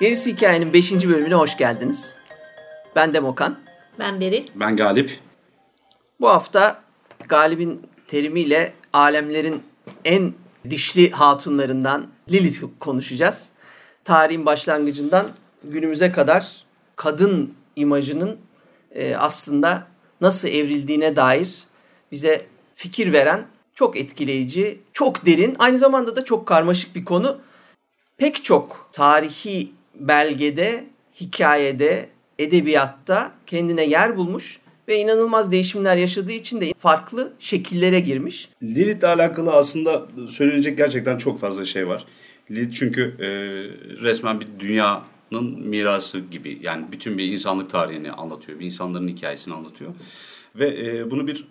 Gerisi Hikayenin 5. bölümüne hoş geldiniz. Ben Demokan. Ben Beri. Ben Galip. Bu hafta Galip'in terimiyle alemlerin en dişli hatunlarından Lilith konuşacağız. Tarihin başlangıcından günümüze kadar kadın imajının e, aslında nasıl evrildiğine dair bize fikir veren çok etkileyici, çok derin, aynı zamanda da çok karmaşık bir konu. Pek çok tarihi belgede, hikayede, edebiyatta kendine yer bulmuş ve inanılmaz değişimler yaşadığı için de farklı şekillere girmiş. Lilith'le alakalı aslında söylenecek gerçekten çok fazla şey var. Lilith çünkü e, resmen bir dünyanın mirası gibi. Yani bütün bir insanlık tarihini anlatıyor. Bir insanların hikayesini anlatıyor. Ve e, bunu bir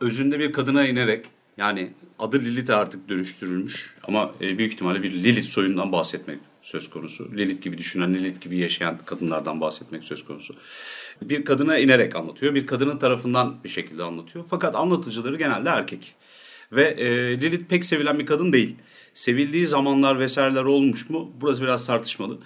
özünde bir kadına inerek yani adı Lilith artık dönüştürülmüş ama e, büyük ihtimalle bir Lilith soyundan bahsetmek söz konusu. Lilith gibi düşünen, Lilith gibi yaşayan kadınlardan bahsetmek söz konusu. Bir kadına inerek anlatıyor. Bir kadının tarafından bir şekilde anlatıyor. Fakat anlatıcıları genelde erkek. Ve e, Lilith pek sevilen bir kadın değil. Sevildiği zamanlar vesaireler olmuş mu? Burası biraz tartışmalı.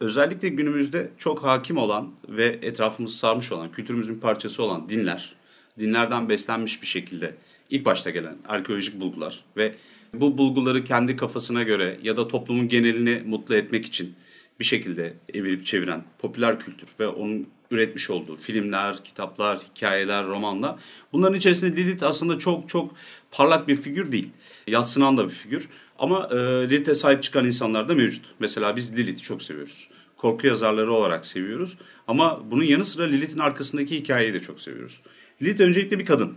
Özellikle günümüzde çok hakim olan ve etrafımızı sarmış olan, kültürümüzün parçası olan dinler, dinlerden beslenmiş bir şekilde ilk başta gelen arkeolojik bulgular ve bu bulguları kendi kafasına göre ya da toplumun genelini mutlu etmek için bir şekilde evirip çeviren popüler kültür ve onun üretmiş olduğu filmler, kitaplar, hikayeler, romanlar. Bunların içerisinde Lilith aslında çok çok parlak bir figür değil. Yatsınan da bir figür. Ama e, Lilith'e sahip çıkan insanlar da mevcut. Mesela biz Lilith'i çok seviyoruz. Korku yazarları olarak seviyoruz. Ama bunun yanı sıra Lilith'in arkasındaki hikayeyi de çok seviyoruz. Lilith öncelikle bir kadın.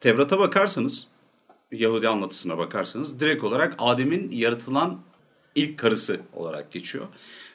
Tevrat'a bakarsanız, Yahudi anlatısına bakarsanız direkt olarak Adem'in yaratılan ilk karısı olarak geçiyor.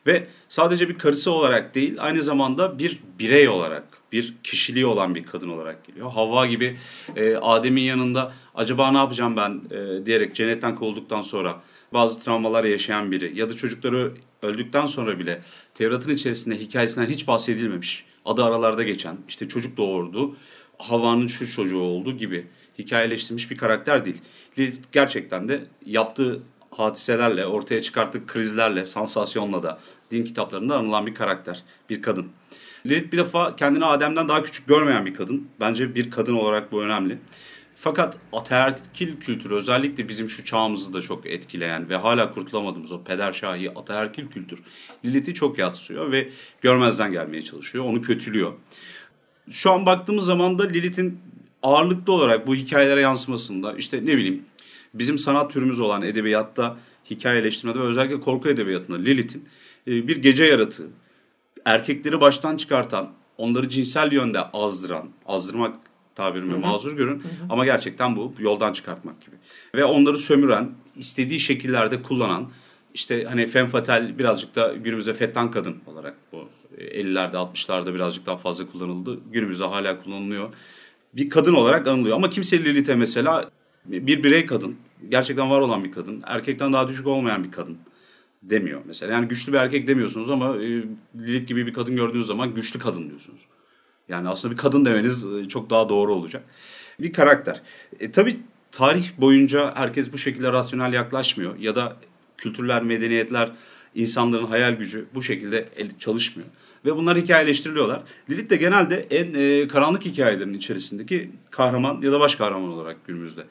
Ve sadece bir karısı olarak değil aynı zamanda bir birey olarak, bir kişiliği olan bir kadın olarak geliyor. Havva gibi e, Adem'in yanında acaba ne yapacağım ben e, diyerek cennetten kovulduktan sonra bazı travmalar yaşayan biri ya da çocukları öldükten sonra bile Tevrat'ın içerisinde hikayesinden hiç bahsedilmemiş. Adı aralarda geçen işte çocuk doğurdu, Havva'nın şu çocuğu oldu gibi hikayeleştirilmiş bir karakter değil. Lilith gerçekten de yaptığı hadiselerle, ortaya çıkarttığı krizlerle, sansasyonla da din kitaplarında anılan bir karakter, bir kadın. Lilith bir defa kendini Adem'den daha küçük görmeyen bir kadın. Bence bir kadın olarak bu önemli. Fakat ataerkil kültürü özellikle bizim şu çağımızı da çok etkileyen ve hala kurtulamadığımız o pederşahi ataerkil kültür Lilith'i çok yatsıyor ve görmezden gelmeye çalışıyor. Onu kötülüyor. Şu an baktığımız zaman da Lilith'in ağırlıklı olarak bu hikayelere yansımasında işte ne bileyim bizim sanat türümüz olan edebiyatta, hikayeleştirmede ve özellikle korku edebiyatında Lilith'in e, bir gece yaratığı, erkekleri baştan çıkartan, onları cinsel yönde azdıran, azdırmak tabirimi mazur görün hı hı. ama gerçekten bu yoldan çıkartmak gibi. Ve onları sömüren, istediği şekillerde kullanan, işte hani femme fatale birazcık da günümüze fettan kadın olarak bu 50'lerde 60'larda birazcık daha fazla kullanıldı. Günümüzde hala kullanılıyor. Bir kadın olarak anılıyor ama kimse Lilith'e mesela bir birey kadın, gerçekten var olan bir kadın, erkekten daha düşük olmayan bir kadın demiyor mesela. Yani güçlü bir erkek demiyorsunuz ama e, Lilith gibi bir kadın gördüğünüz zaman güçlü kadın diyorsunuz. Yani aslında bir kadın demeniz e, çok daha doğru olacak. Bir karakter. E, tabii tarih boyunca herkes bu şekilde rasyonel yaklaşmıyor ya da kültürler, medeniyetler, insanların hayal gücü bu şekilde çalışmıyor. Ve bunlar hikayeleştiriliyorlar. Lilith de genelde en e, karanlık hikayelerin içerisindeki kahraman ya da baş kahraman olarak günümüzde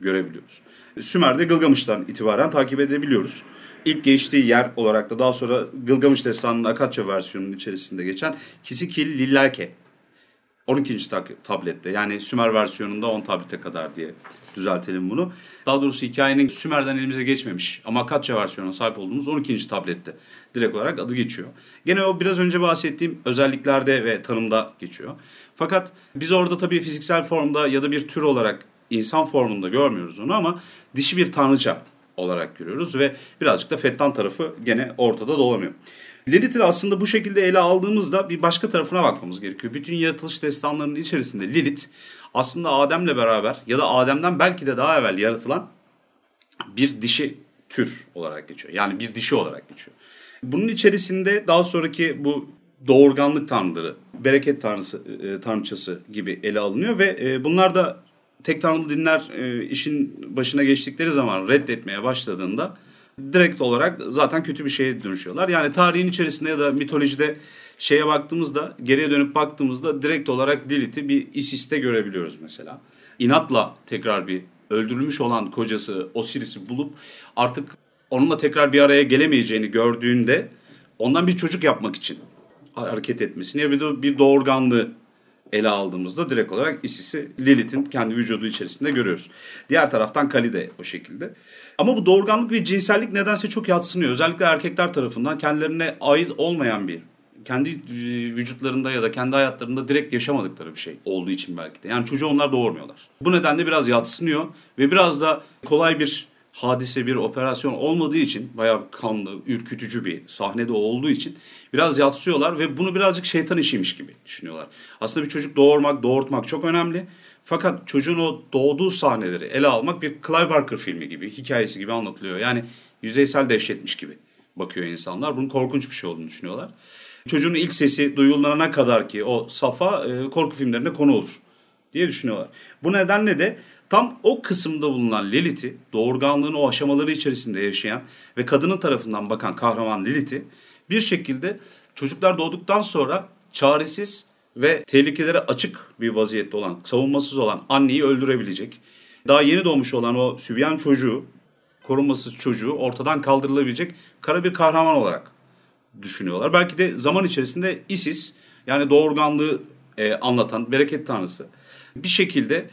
görebiliyoruz. Sümer'de Gılgamış'tan itibaren takip edebiliyoruz. İlk geçtiği yer olarak da daha sonra Gılgamış Destanı'nın Akatça versiyonunun içerisinde geçen Kisikil Lillake 12. tablette yani Sümer versiyonunda 10 tablete kadar diye düzeltelim bunu. Daha doğrusu hikayenin Sümer'den elimize geçmemiş ama Akatça versiyonuna sahip olduğumuz 12. tablette direkt olarak adı geçiyor. Gene o biraz önce bahsettiğim özelliklerde ve tanımda geçiyor. Fakat biz orada tabii fiziksel formda ya da bir tür olarak insan formunda görmüyoruz onu ama dişi bir tanrıça olarak görüyoruz ve birazcık da Fettan tarafı gene ortada dolanıyor. Lilith'i aslında bu şekilde ele aldığımızda bir başka tarafına bakmamız gerekiyor. Bütün yaratılış destanlarının içerisinde Lilith aslında Adem'le beraber ya da Adem'den belki de daha evvel yaratılan bir dişi tür olarak geçiyor. Yani bir dişi olarak geçiyor. Bunun içerisinde daha sonraki bu doğurganlık tanrıları, bereket tanrısı, e, tanrıçası gibi ele alınıyor ve e, bunlar da tek tanrılı dinler e, işin başına geçtikleri zaman reddetmeye başladığında direkt olarak zaten kötü bir şeye dönüşüyorlar. Yani tarihin içerisinde ya da mitolojide şeye baktığımızda, geriye dönüp baktığımızda direkt olarak Lilith'i bir Isis'te görebiliyoruz mesela. İnatla tekrar bir öldürülmüş olan kocası Osiris'i bulup artık onunla tekrar bir araya gelemeyeceğini gördüğünde ondan bir çocuk yapmak için hareket etmesini ya bir bir doğurganlığı ele aldığımızda direkt olarak Isis'i Lilith'in kendi vücudu içerisinde görüyoruz. Diğer taraftan Kali de o şekilde. Ama bu doğurganlık ve cinsellik nedense çok yatsınıyor. Özellikle erkekler tarafından kendilerine ait olmayan bir kendi e, vücutlarında ya da kendi hayatlarında direkt yaşamadıkları bir şey olduğu için belki de. Yani çocuğu onlar doğurmuyorlar. Bu nedenle biraz yatsınıyor ve biraz da kolay bir hadise bir operasyon olmadığı için bayağı kanlı, ürkütücü bir sahnede olduğu için biraz yatsıyorlar ve bunu birazcık şeytan işiymiş gibi düşünüyorlar. Aslında bir çocuk doğurmak, doğurtmak çok önemli. Fakat çocuğun o doğduğu sahneleri ele almak bir Clive Barker filmi gibi, hikayesi gibi anlatılıyor. Yani yüzeysel dehşetmiş gibi bakıyor insanlar. Bunun korkunç bir şey olduğunu düşünüyorlar. Çocuğun ilk sesi duyulana kadar ki o safa e, korku filmlerinde konu olur diye düşünüyorlar. Bu nedenle de tam o kısımda bulunan Lilith'i, doğurganlığın o aşamaları içerisinde yaşayan ve kadının tarafından bakan kahraman Lilith'i bir şekilde çocuklar doğduktan sonra çaresiz ve tehlikelere açık bir vaziyette olan, savunmasız olan anneyi öldürebilecek. Daha yeni doğmuş olan o sübyan çocuğu, korunmasız çocuğu ortadan kaldırılabilecek kara bir kahraman olarak düşünüyorlar. Belki de zaman içerisinde Isis yani doğurganlığı e, anlatan bereket tanrısı bir şekilde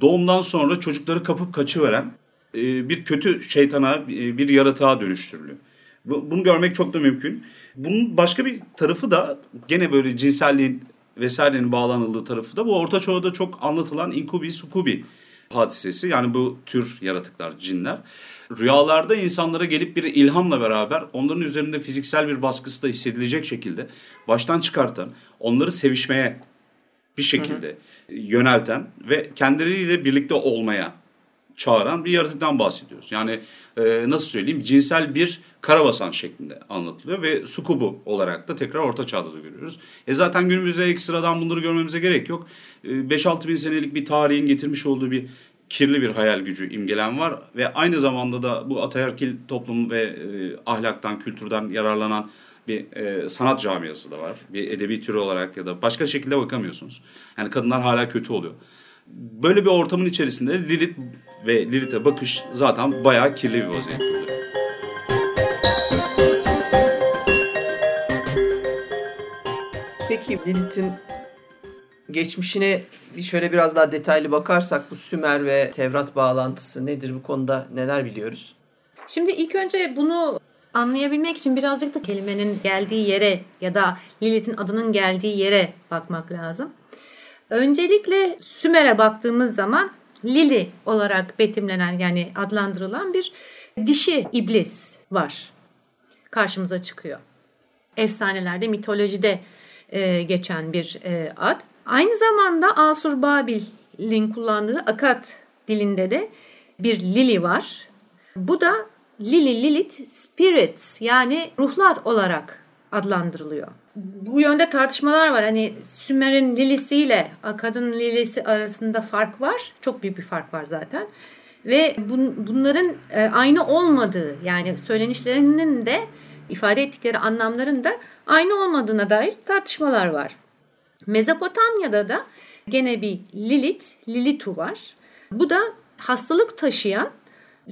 doğumdan sonra çocukları kapıp kaçıveren e, bir kötü şeytana, e, bir yaratığa dönüştürülüyor. Bu, bunu görmek çok da mümkün. Bunun başka bir tarafı da gene böyle cinselliğin vesairenin bağlanıldığı tarafı da bu Orta Çağ'da çok anlatılan inkubi sukubi hadisesi. Yani bu tür yaratıklar, cinler. Rüyalarda insanlara gelip bir ilhamla beraber onların üzerinde fiziksel bir baskısı da hissedilecek şekilde baştan çıkartan, onları sevişmeye bir şekilde hı hı. yönelten ve kendileriyle birlikte olmaya çağıran bir yaratıktan bahsediyoruz. Yani e, nasıl söyleyeyim cinsel bir karabasan şeklinde anlatılıyor ve sukubu olarak da tekrar orta çağda da görüyoruz. E zaten günümüzde ekstradan bunları görmemize gerek yok. E, 5-6 bin senelik bir tarihin getirmiş olduğu bir kirli bir hayal gücü imgelen var ve aynı zamanda da bu ataerkil toplum ve e, ahlaktan, kültürden yararlanan bir e, sanat camiası da var. Bir edebi türü olarak ya da başka şekilde bakamıyorsunuz. Yani kadınlar hala kötü oluyor. Böyle bir ortamın içerisinde Lilith ve Lilith'e bakış zaten bayağı kirli bir vaziyette oluyor. Peki Lilith'in geçmişine şöyle biraz daha detaylı bakarsak bu Sümer ve Tevrat bağlantısı nedir bu konuda neler biliyoruz? Şimdi ilk önce bunu anlayabilmek için birazcık da kelimenin geldiği yere ya da Lilith'in adının geldiği yere bakmak lazım. Öncelikle Sümer'e baktığımız zaman Lili olarak betimlenen yani adlandırılan bir dişi iblis var. Karşımıza çıkıyor. Efsanelerde, mitolojide e, geçen bir e, ad. Aynı zamanda Asur Babil'in kullandığı Akat dilinde de bir Lili var. Bu da Lili Lilith spirits yani ruhlar olarak adlandırılıyor. Bu yönde tartışmalar var. Hani Sümer'in Lilisi ile Akad'ın Lilisi arasında fark var. Çok büyük bir fark var zaten. Ve bun, bunların e, aynı olmadığı yani söylenişlerinin de ifade ettikleri anlamların da aynı olmadığına dair tartışmalar var. Mezopotamya'da da gene bir Lilith, Lilitu var. Bu da hastalık taşıyan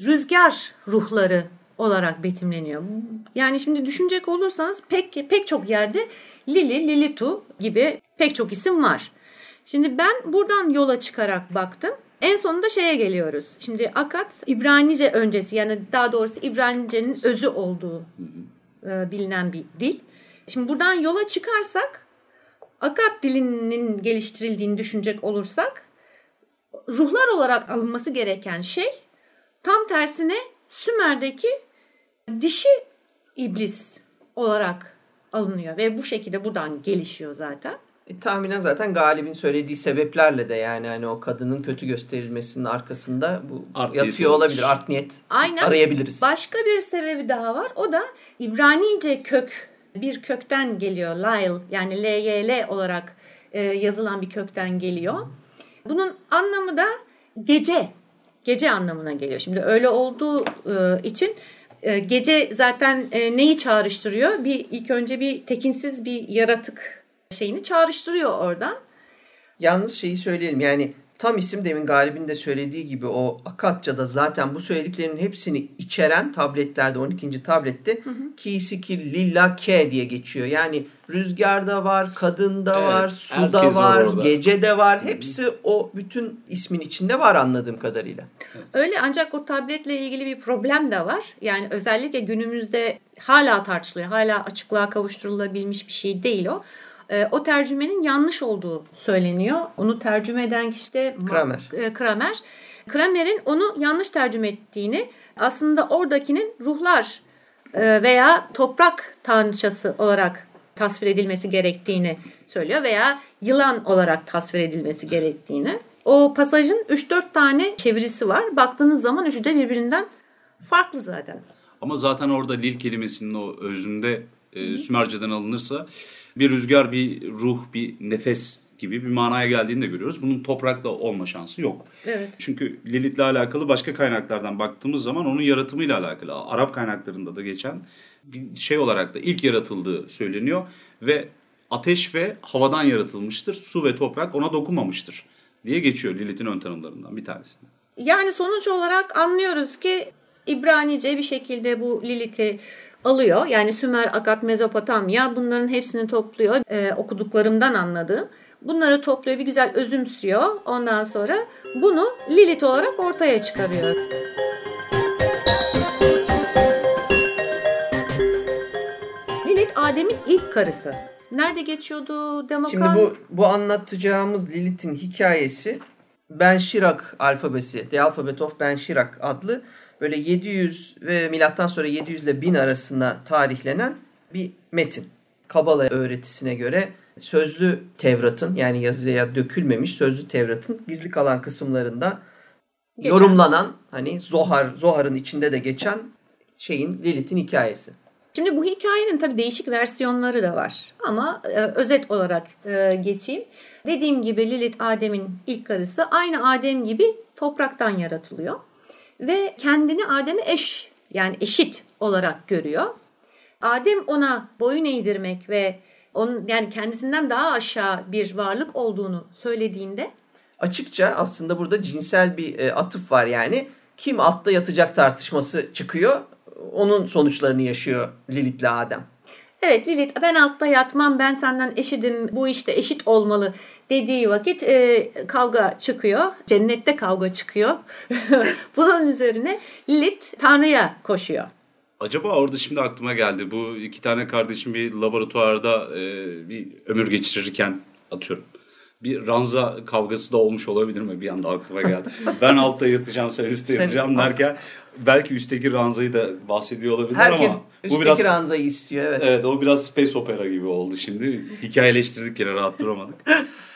rüzgar ruhları olarak betimleniyor. Yani şimdi düşünecek olursanız pek pek çok yerde Lili, Lilitu gibi pek çok isim var. Şimdi ben buradan yola çıkarak baktım. En sonunda şeye geliyoruz. Şimdi Akat İbranice öncesi yani daha doğrusu İbranice'nin özü olduğu e, bilinen bir dil. Şimdi buradan yola çıkarsak Akat dilinin geliştirildiğini düşünecek olursak ruhlar olarak alınması gereken şey tam tersine Sümer'deki dişi iblis olarak alınıyor ve bu şekilde buradan gelişiyor zaten. E, tahminen zaten Galip'in söylediği sebeplerle de yani hani o kadının kötü gösterilmesinin arkasında bu art yatıyor olabilir. Art niyet Aynen. arayabiliriz. Başka bir sebebi daha var. O da İbranice kök bir kökten geliyor. Lyle yani L-Y-L olarak e, yazılan bir kökten geliyor. Bunun anlamı da gece. Gece anlamına geliyor. Şimdi öyle olduğu e, için E, gece zaten e, neyi çağrıştırıyor? Bir ilk önce bir tekinsiz bir yaratık şeyini çağrıştırıyor oradan. Yalnız şeyi söyleyelim yani tam isim demin Galip'in de söylediği gibi o Akatça'da zaten bu söylediklerinin hepsini içeren tabletlerde 12. tablette Kisiki Lilla Ke diye geçiyor. Yani rüzgarda var, kadında Evet, var, suda var var, orada. gecede var. Hepsi o bütün ismin içinde var anladığım kadarıyla. Öyle ancak o tabletle ilgili bir problem de var. Yani özellikle günümüzde hala tartışılıyor. Hala açıklığa kavuşturulabilmiş bir şey değil o. Ee, o tercümenin yanlış olduğu söyleniyor. Onu tercüme eden kişi de Kramer. e, Kramer. Kramer'in onu yanlış tercüme ettiğini aslında oradakinin ruhlar e, veya toprak tanrıçası olarak tasvir edilmesi gerektiğini söylüyor veya yılan olarak tasvir edilmesi gerektiğini. O pasajın 3-4 tane çevirisi var. Baktığınız zaman üçü de birbirinden farklı zaten. Ama zaten orada lil kelimesinin o özünde e, Sümerce'den alınırsa bir rüzgar, bir ruh, bir nefes gibi bir manaya geldiğini de görüyoruz. Bunun toprakla olma şansı yok. Evet. Çünkü Lilith'le alakalı başka kaynaklardan baktığımız zaman onun yaratımıyla alakalı. Arap kaynaklarında da geçen bir şey olarak da ilk yaratıldığı söyleniyor. Ve ateş ve havadan yaratılmıştır. Su ve toprak ona dokunmamıştır diye geçiyor Lilith'in ön tanımlarından bir tanesinde. Yani sonuç olarak anlıyoruz ki İbranice bir şekilde bu Lilith'i alıyor. Yani Sümer, Akat, Mezopotamya bunların hepsini topluyor. Ee, okuduklarımdan anladığım. Bunları topluyor bir güzel özümsüyor. Ondan sonra bunu Lilith olarak ortaya çıkarıyor. Lilith Adem'in ilk karısı. Nerede geçiyordu Demokan? Şimdi bu bu anlatacağımız Lilith'in hikayesi Ben Şirak alfabesi, The Alphabet of Ben Şirak adlı böyle 700 ve milattan sonra 700 ile 1000 arasında tarihlenen bir metin. Kabala öğretisine göre sözlü Tevrat'ın yani yazıya dökülmemiş sözlü Tevrat'ın gizli kalan kısımlarında Geçen. yorumlanan hani Zohar Zohar'ın içinde de geçen şeyin Lilith'in hikayesi. Şimdi bu hikayenin tabii değişik versiyonları da var. Ama e, özet olarak e, geçeyim. Dediğim gibi Lilith Adem'in ilk karısı aynı Adem gibi topraktan yaratılıyor. Ve kendini Adem'e eş yani eşit olarak görüyor. Adem ona boyun eğdirmek ve onun yani kendisinden daha aşağı bir varlık olduğunu söylediğinde açıkça aslında burada cinsel bir e, atıf var yani. Kim altta yatacak tartışması çıkıyor. Onun sonuçlarını yaşıyor Lilith'le Adem. Evet Lilith ben altta yatmam ben senden eşidim bu işte eşit olmalı dediği vakit e, kavga çıkıyor. Cennette kavga çıkıyor. Bunun üzerine Lilith Tanrı'ya koşuyor. Acaba orada şimdi aklıma geldi. Bu iki tane kardeşim bir laboratuvarda e, bir ömür geçirirken atıyorum. Bir ranza kavgası da olmuş olabilir mi? Bir anda aklıma geldi. ben altta yatacağım sen üstte yatacağım derken belki üstteki ranzayı da bahsediyor olabilir Herkes ama üstteki bu biraz ranzayı istiyor evet. evet o biraz space opera gibi oldu şimdi. Hikayeleştirdik yine rahat duramadık.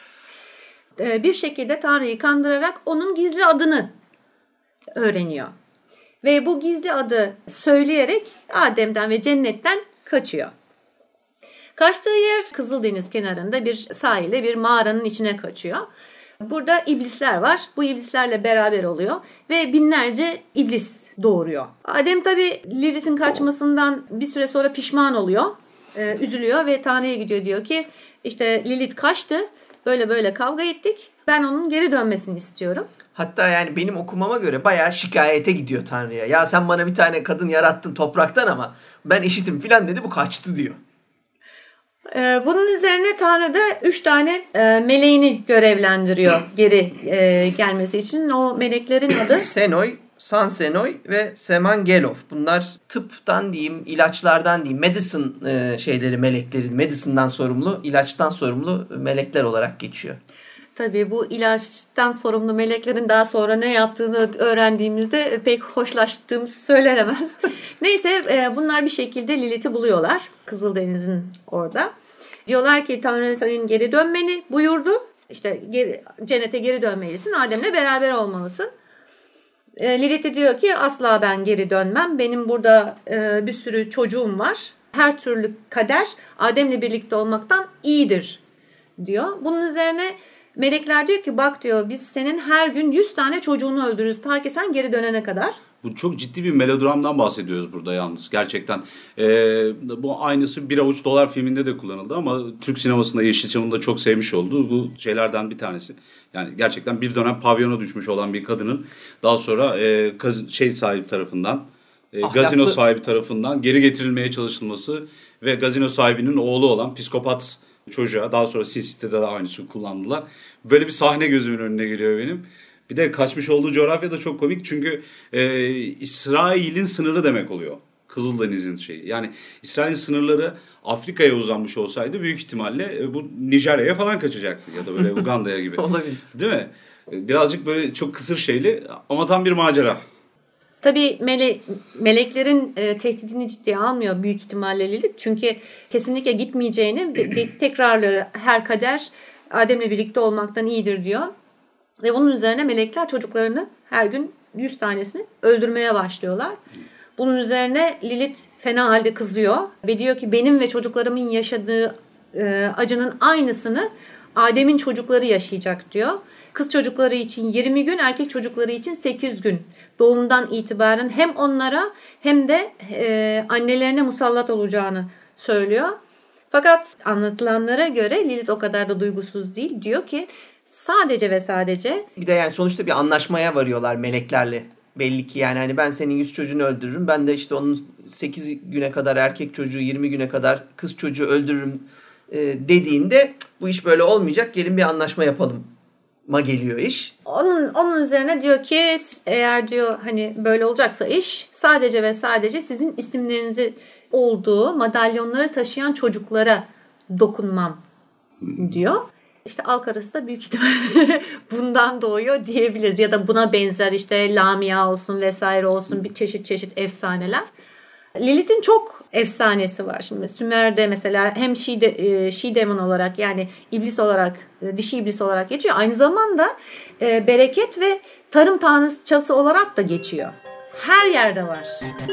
E, bir şekilde Tanrı'yı kandırarak onun gizli adını öğreniyor. Ve bu gizli adı söyleyerek Adem'den ve cennetten kaçıyor. Kaçtığı yer Kızıldeniz kenarında bir sahilde bir mağaranın içine kaçıyor. Burada iblisler var. Bu iblislerle beraber oluyor ve binlerce iblis doğuruyor. Adem tabi Lilith'in kaçmasından bir süre sonra pişman oluyor. Ee, üzülüyor ve Tanrı'ya gidiyor diyor ki işte Lilith kaçtı. Böyle böyle kavga ettik. Ben onun geri dönmesini istiyorum. Hatta yani benim okumama göre bayağı şikayete gidiyor Tanrı'ya. Ya sen bana bir tane kadın yarattın topraktan ama ben eşitim filan dedi bu kaçtı diyor. Ee, bunun üzerine Tanrı da üç tane e, meleğini görevlendiriyor geri e, gelmesi için. O meleklerin adı Senoy, Sansenoy ve Semangelov. Bunlar tıptan diyeyim, ilaçlardan diyeyim, medicine e, şeyleri, melekleri, medicine'dan sorumlu, ilaçtan sorumlu melekler olarak geçiyor. Tabii bu ilaçtan sorumlu meleklerin daha sonra ne yaptığını öğrendiğimizde pek hoşlaştığım söylenemez. Neyse e, bunlar bir şekilde Lilith'i buluyorlar Kızıldeniz'in orada. Diyorlar ki Tanrı senin geri dönmeni buyurdu. İşte geri, cennete geri dönmelisin. Adem'le beraber olmalısın. E, Lilith diyor ki asla ben geri dönmem. Benim burada e, bir sürü çocuğum var. Her türlü kader Adem'le birlikte olmaktan iyidir diyor. Bunun üzerine Melekler diyor ki bak diyor biz senin her gün 100 tane çocuğunu öldürürüz ta ki sen geri dönene kadar. Bu çok ciddi bir melodramdan bahsediyoruz burada yalnız gerçekten. Ee, bu aynısı Bir Avuç Dolar filminde de kullanıldı ama Türk sinemasında Yeşilçam'ın da çok sevmiş olduğu bu şeylerden bir tanesi. Yani gerçekten bir dönem pavyona düşmüş olan bir kadının daha sonra e, şey sahibi tarafından, e, Ahlaklı. gazino sahibi tarafından geri getirilmeye çalışılması ve gazino sahibinin oğlu olan psikopat çocuğa daha sonra Sin City'de de aynısını kullandılar. Böyle bir sahne gözümün önüne geliyor benim. Bir de kaçmış olduğu coğrafya da çok komik çünkü e, İsrail'in sınırı demek oluyor. Kızıldeniz'in şeyi. Yani İsrail'in sınırları Afrika'ya uzanmış olsaydı büyük ihtimalle e, bu Nijerya'ya falan kaçacaktı ya da böyle Uganda'ya gibi. Olabilir. Değil mi? E, birazcık böyle çok kısır şeyli ama tam bir macera. Tabii mele meleklerin e, tehdidini ciddiye almıyor büyük ihtimalle Lilith. Çünkü kesinlikle gitmeyeceğini tekrarlı her kader Adem'le birlikte olmaktan iyidir diyor. Ve bunun üzerine melekler çocuklarını her gün 100 tanesini öldürmeye başlıyorlar. Bunun üzerine Lilith fena halde kızıyor ve diyor ki benim ve çocuklarımın yaşadığı e, acının aynısını Adem'in çocukları yaşayacak diyor. Kız çocukları için 20 gün, erkek çocukları için 8 gün doğumdan itibaren hem onlara hem de e, annelerine musallat olacağını söylüyor. Fakat anlatılanlara göre Lilith o kadar da duygusuz değil. Diyor ki sadece ve sadece... Bir de yani sonuçta bir anlaşmaya varıyorlar meleklerle. Belli ki yani hani ben senin 100 çocuğunu öldürürüm. Ben de işte onun 8 güne kadar erkek çocuğu 20 güne kadar kız çocuğu öldürürüm e, dediğinde bu iş böyle olmayacak. Gelin bir anlaşma yapalım ma geliyor iş. Onun onun üzerine diyor ki eğer diyor hani böyle olacaksa iş sadece ve sadece sizin isimlerinizi olduğu madalyonları taşıyan çocuklara dokunmam diyor. İşte Alkarası da büyük ihtimalle bundan doğuyor diyebiliriz. Ya da buna benzer işte Lamia olsun vesaire olsun bir çeşit çeşit efsaneler. Lilith'in çok efsanesi var. Şimdi Sümer'de mesela hem She, de, e, She Demon olarak yani iblis olarak, e, dişi iblis olarak geçiyor. Aynı zamanda e, bereket ve tarım tanrıçası olarak da geçiyor. Her yerde var. Şimdi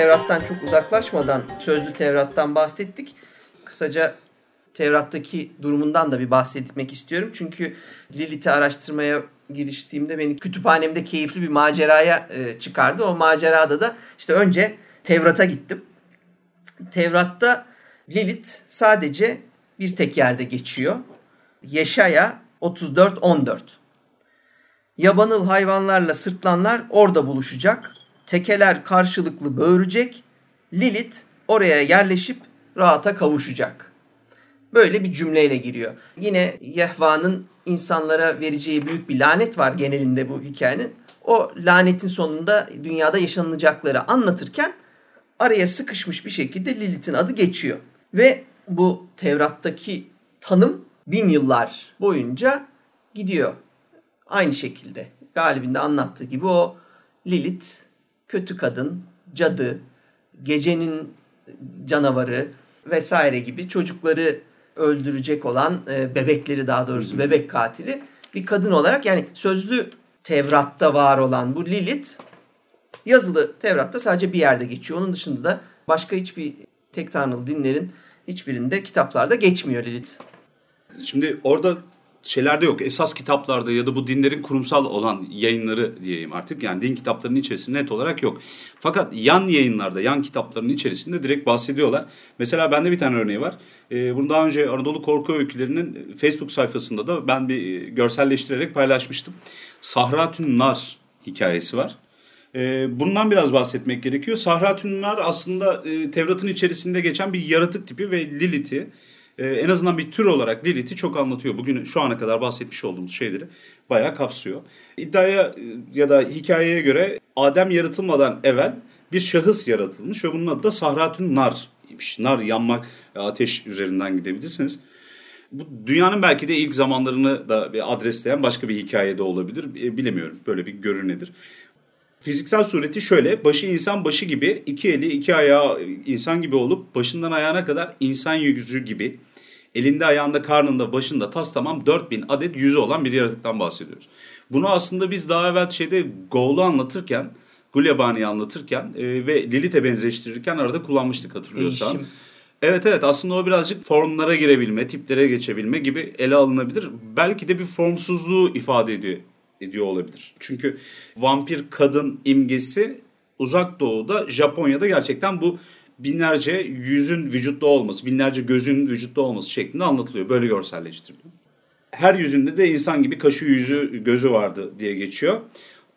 Tevrat'tan çok uzaklaşmadan sözlü Tevrat'tan bahsettik. Kısaca Tevrat'taki durumundan da bir bahsetmek istiyorum. Çünkü Lilith'i araştırmaya giriştiğimde beni kütüphanemde keyifli bir maceraya e, çıkardı. O macerada da işte önce Tevrat'a gittim. Tevrat'ta Lilith sadece bir tek yerde geçiyor. Yeşaya 34-14. Yabanıl hayvanlarla sırtlanlar orada buluşacak. Tekeler karşılıklı böğürecek. Lilith oraya yerleşip rahata kavuşacak. Böyle bir cümleyle giriyor. Yine Yehva'nın insanlara vereceği büyük bir lanet var genelinde bu hikayenin. O lanetin sonunda dünyada yaşanılacakları anlatırken araya sıkışmış bir şekilde Lilith'in adı geçiyor. Ve bu Tevrat'taki tanım bin yıllar boyunca gidiyor. Aynı şekilde. Galib'in de anlattığı gibi o Lilith kötü kadın, cadı, gecenin canavarı vesaire gibi çocukları öldürecek olan e, bebekleri daha doğrusu bebek katili bir kadın olarak yani sözlü Tevrat'ta var olan bu Lilith yazılı Tevrat'ta sadece bir yerde geçiyor. Onun dışında da başka hiçbir tek tanrılı dinlerin hiçbirinde kitaplarda geçmiyor Lilith. Şimdi orada şeylerde yok. Esas kitaplarda ya da bu dinlerin kurumsal olan yayınları diyeyim artık. Yani din kitaplarının içerisinde net olarak yok. Fakat yan yayınlarda, yan kitaplarının içerisinde direkt bahsediyorlar. Mesela bende bir tane örneği var. Ee, bunu daha önce Anadolu Korku Öykülerinin Facebook sayfasında da ben bir görselleştirerek paylaşmıştım. Sahratün Nar hikayesi var. Ee, bundan biraz bahsetmek gerekiyor. Sahratün Nar aslında e, Tevrat'ın içerisinde geçen bir yaratık tipi ve Lilith'i e, en azından bir tür olarak Lilith'i çok anlatıyor. Bugün şu ana kadar bahsetmiş olduğumuz şeyleri bayağı kapsıyor. İddiaya e, ya da hikayeye göre Adem yaratılmadan evvel bir şahıs yaratılmış ve bunun adı da Sahratün Nar imiş. Nar yanmak, ateş üzerinden gidebilirsiniz. Bu dünyanın belki de ilk zamanlarını da adresleyen başka bir hikaye de olabilir. E, bilemiyorum. Böyle bir görünedir. Fiziksel sureti şöyle. Başı insan başı gibi, iki eli, iki ayağı insan gibi olup başından ayağına kadar insan yüzü gibi elinde ayağında karnında başında tas tamam 4000 adet yüzü olan bir yaratıktan bahsediyoruz. Bunu aslında biz daha evvel şeyde Goğlu anlatırken Gulyabani'yi anlatırken e, ve Lilith'e benzeştirirken arada kullanmıştık hatırlıyorsan. Değişim. Evet evet aslında o birazcık formlara girebilme, tiplere geçebilme gibi ele alınabilir. Belki de bir formsuzluğu ifade ediyor, ediyor olabilir. Çünkü vampir kadın imgesi uzak doğuda Japonya'da gerçekten bu binlerce yüzün vücutta olması, binlerce gözün vücutta olması şeklinde anlatılıyor. Böyle görselleştiriliyor. Her yüzünde de insan gibi kaşı yüzü gözü vardı diye geçiyor.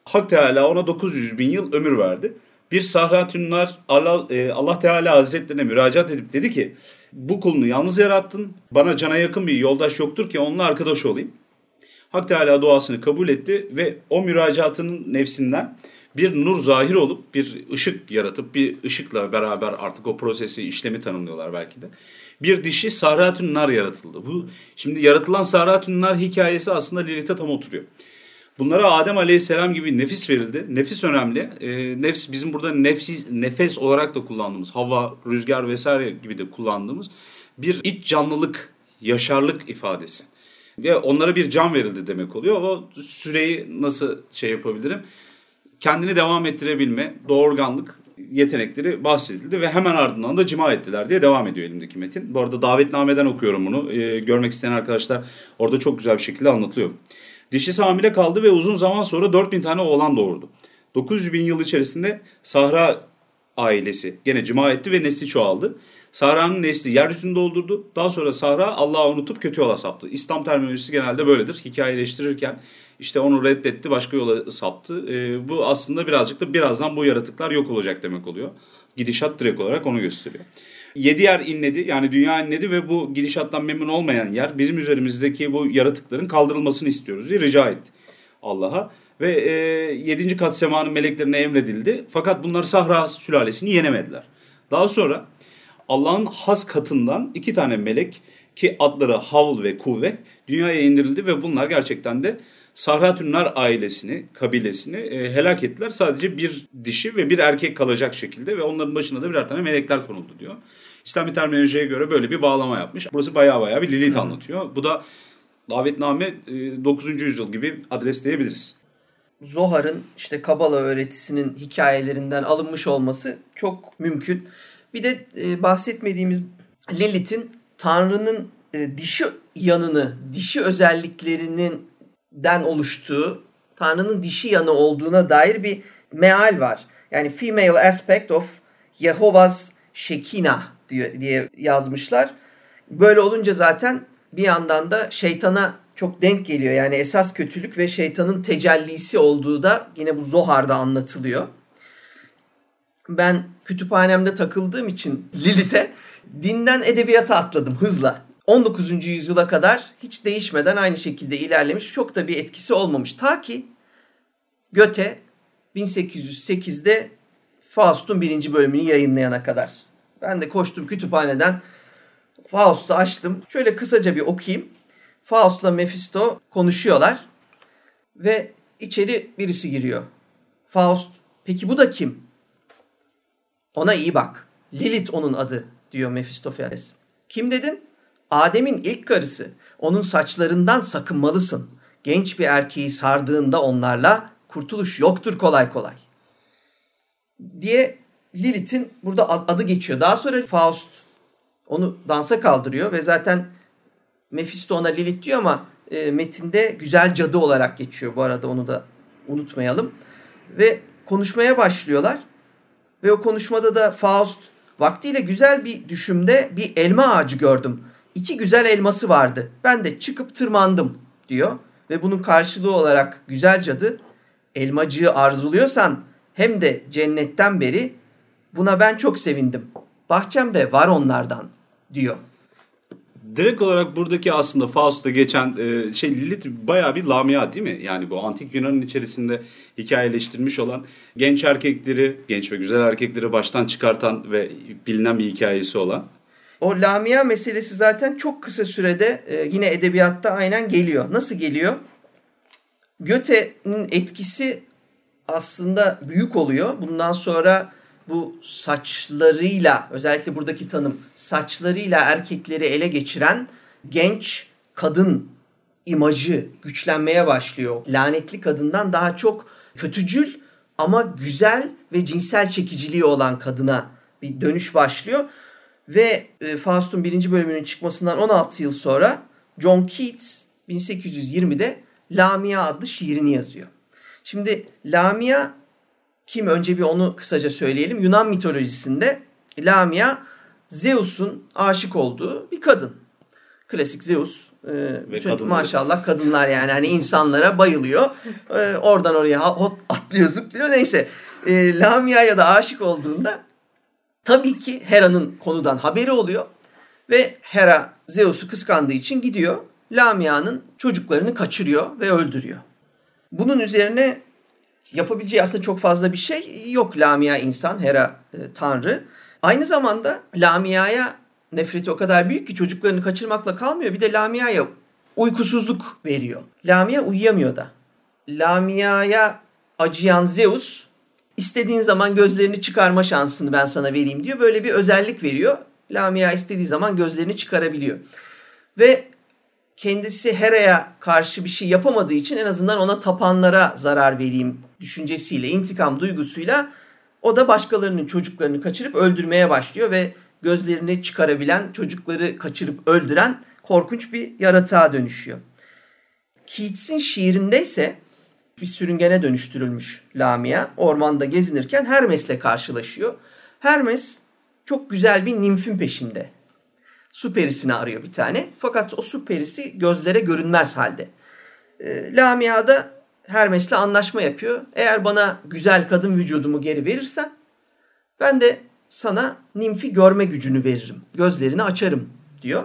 Hak Teala ona 900 bin yıl ömür verdi. Bir Sahra Tünnar Allah, e, Allah Teala Hazretlerine müracaat edip dedi ki bu kulunu yalnız yarattın. Bana cana yakın bir yoldaş yoktur ki onunla arkadaş olayım. Hak Teala duasını kabul etti ve o müracaatının nefsinden bir nur zahir olup bir ışık yaratıp bir ışıkla beraber artık o prosesi işlemi tanımlıyorlar belki de. Bir dişi Sahratün Nar yaratıldı. Bu şimdi yaratılan Sahratün Nar hikayesi aslında Lilith'e tam oturuyor. Bunlara Adem Aleyhisselam gibi nefis verildi. Nefis önemli. E, nefs bizim burada nefis, nefes olarak da kullandığımız, hava, rüzgar vesaire gibi de kullandığımız bir iç canlılık, yaşarlık ifadesi. Ve onlara bir can verildi demek oluyor. O süreyi nasıl şey yapabilirim? Kendini devam ettirebilme, doğurganlık yetenekleri bahsedildi ve hemen ardından da cima ettiler diye devam ediyor elimdeki metin. Bu arada davetnameden okuyorum bunu. E, görmek isteyen arkadaşlar orada çok güzel bir şekilde anlatılıyor. Dişisi hamile kaldı ve uzun zaman sonra 4000 tane oğlan doğurdu. 900 bin yıl içerisinde Sahra ailesi gene cima etti ve nesli çoğaldı. Sahra'nın nesli yeryüzünü doldurdu. Daha sonra Sahra Allah'ı unutup kötü yola saptı. İslam terminolojisi genelde böyledir. Hikayeleştirirken işte onu reddetti başka yola saptı. E, bu aslında birazcık da birazdan bu yaratıklar yok olacak demek oluyor. Gidişat direkt olarak onu gösteriyor. Yedi yer inledi yani dünya inledi ve bu gidişattan memnun olmayan yer bizim üzerimizdeki bu yaratıkların kaldırılmasını istiyoruz diye rica etti Allah'a. Ve e, yedinci kat semanın meleklerine emredildi. Fakat bunlar Sahra sülalesini yenemediler. Daha sonra Allah'ın has katından iki tane melek ki adları Havl ve Kuvve dünyaya indirildi ve bunlar gerçekten de Sahratünnar ailesini, kabilesini e, helak ettiler. Sadece bir dişi ve bir erkek kalacak şekilde ve onların başına da birer tane melekler konuldu diyor. İslami terminolojiye göre böyle bir bağlama yapmış. Burası baya baya bir Lilith anlatıyor. Bu da davetname e, 9. yüzyıl gibi adresleyebiliriz. Zohar'ın işte Kabala öğretisinin hikayelerinden alınmış olması çok mümkün. Bir de e, bahsetmediğimiz Lilith'in Tanrı'nın e, dişi yanını, dişi özelliklerinin den oluştuğu, Tanrı'nın dişi yanı olduğuna dair bir meal var. Yani female aspect of Jehovah's Shekinah diye, diye yazmışlar. Böyle olunca zaten bir yandan da şeytana çok denk geliyor. Yani esas kötülük ve şeytanın tecellisi olduğu da yine bu Zohar'da anlatılıyor. Ben kütüphanemde takıldığım için Lilith'e dinden edebiyata atladım hızla. 19. yüzyıla kadar hiç değişmeden aynı şekilde ilerlemiş. Çok da bir etkisi olmamış. Ta ki Göte 1808'de Faust'un birinci bölümünü yayınlayana kadar. Ben de koştum kütüphaneden Faust'u açtım. Şöyle kısaca bir okuyayım. Faust'la Mephisto konuşuyorlar ve içeri birisi giriyor. Faust, peki bu da kim? Ona iyi bak. Lilith onun adı diyor Mephistopheles. Kim dedin? Adem'in ilk karısı. Onun saçlarından sakınmalısın. Genç bir erkeği sardığında onlarla kurtuluş yoktur kolay kolay. Diye Lilith'in burada adı geçiyor. Daha sonra Faust onu dansa kaldırıyor ve zaten Mephisto ona Lilith diyor ama e, metinde güzel cadı olarak geçiyor bu arada onu da unutmayalım. Ve konuşmaya başlıyorlar. Ve o konuşmada da Faust vaktiyle güzel bir düşümde bir elma ağacı gördüm iki güzel elması vardı. Ben de çıkıp tırmandım diyor. Ve bunun karşılığı olarak güzel cadı elmacığı arzuluyorsan hem de cennetten beri buna ben çok sevindim. Bahçemde var onlardan diyor. Direkt olarak buradaki aslında Faust'ta geçen e, şey Lilith bayağı bir lamia değil mi? Yani bu antik Yunan'ın içerisinde hikayeleştirilmiş olan genç erkekleri, genç ve güzel erkekleri baştan çıkartan ve bilinen bir hikayesi olan o Lamia meselesi zaten çok kısa sürede e, yine edebiyatta aynen geliyor. Nasıl geliyor? Göte'nin etkisi aslında büyük oluyor. Bundan sonra bu saçlarıyla özellikle buradaki tanım saçlarıyla erkekleri ele geçiren genç kadın imajı güçlenmeye başlıyor. Lanetli kadından daha çok kötücül ama güzel ve cinsel çekiciliği olan kadına bir dönüş başlıyor. Ve e, Faust'un birinci bölümünün çıkmasından 16 yıl sonra John Keats 1820'de Lamia adlı şiirini yazıyor. Şimdi Lamia kim? Önce bir onu kısaca söyleyelim. Yunan mitolojisinde Lamia Zeus'un aşık olduğu bir kadın. Klasik Zeus. Ve bütün kadınları. maşallah kadınlar yani hani insanlara bayılıyor. Ee, oradan oraya hot atlıyor zıplıyor neyse. Ee, Lamia'ya da aşık olduğunda tabii ki Hera'nın konudan haberi oluyor. Ve Hera Zeus'u kıskandığı için gidiyor. Lamia'nın çocuklarını kaçırıyor ve öldürüyor. Bunun üzerine yapabileceği aslında çok fazla bir şey yok Lamia insan, Hera e, tanrı. Aynı zamanda Lamia'ya nefreti o kadar büyük ki çocuklarını kaçırmakla kalmıyor. Bir de Lamia'ya uykusuzluk veriyor. Lamia uyuyamıyor da. Lamia'ya acıyan Zeus istediğin zaman gözlerini çıkarma şansını ben sana vereyim diyor. Böyle bir özellik veriyor. Lamia istediği zaman gözlerini çıkarabiliyor. Ve kendisi Hera'ya karşı bir şey yapamadığı için en azından ona tapanlara zarar vereyim düşüncesiyle, intikam duygusuyla o da başkalarının çocuklarını kaçırıp öldürmeye başlıyor ve gözlerini çıkarabilen, çocukları kaçırıp öldüren korkunç bir yaratığa dönüşüyor. Keats'in şiirinde ise bir sürüngene dönüştürülmüş Lamia. Ormanda gezinirken Hermes'le karşılaşıyor. Hermes çok güzel bir nimfin peşinde. Su perisini arıyor bir tane. Fakat o su perisi gözlere görünmez halde. E, Lamia da Hermes'le anlaşma yapıyor. Eğer bana güzel kadın vücudumu geri verirsen ben de sana nimfi görme gücünü veririm. Gözlerini açarım diyor.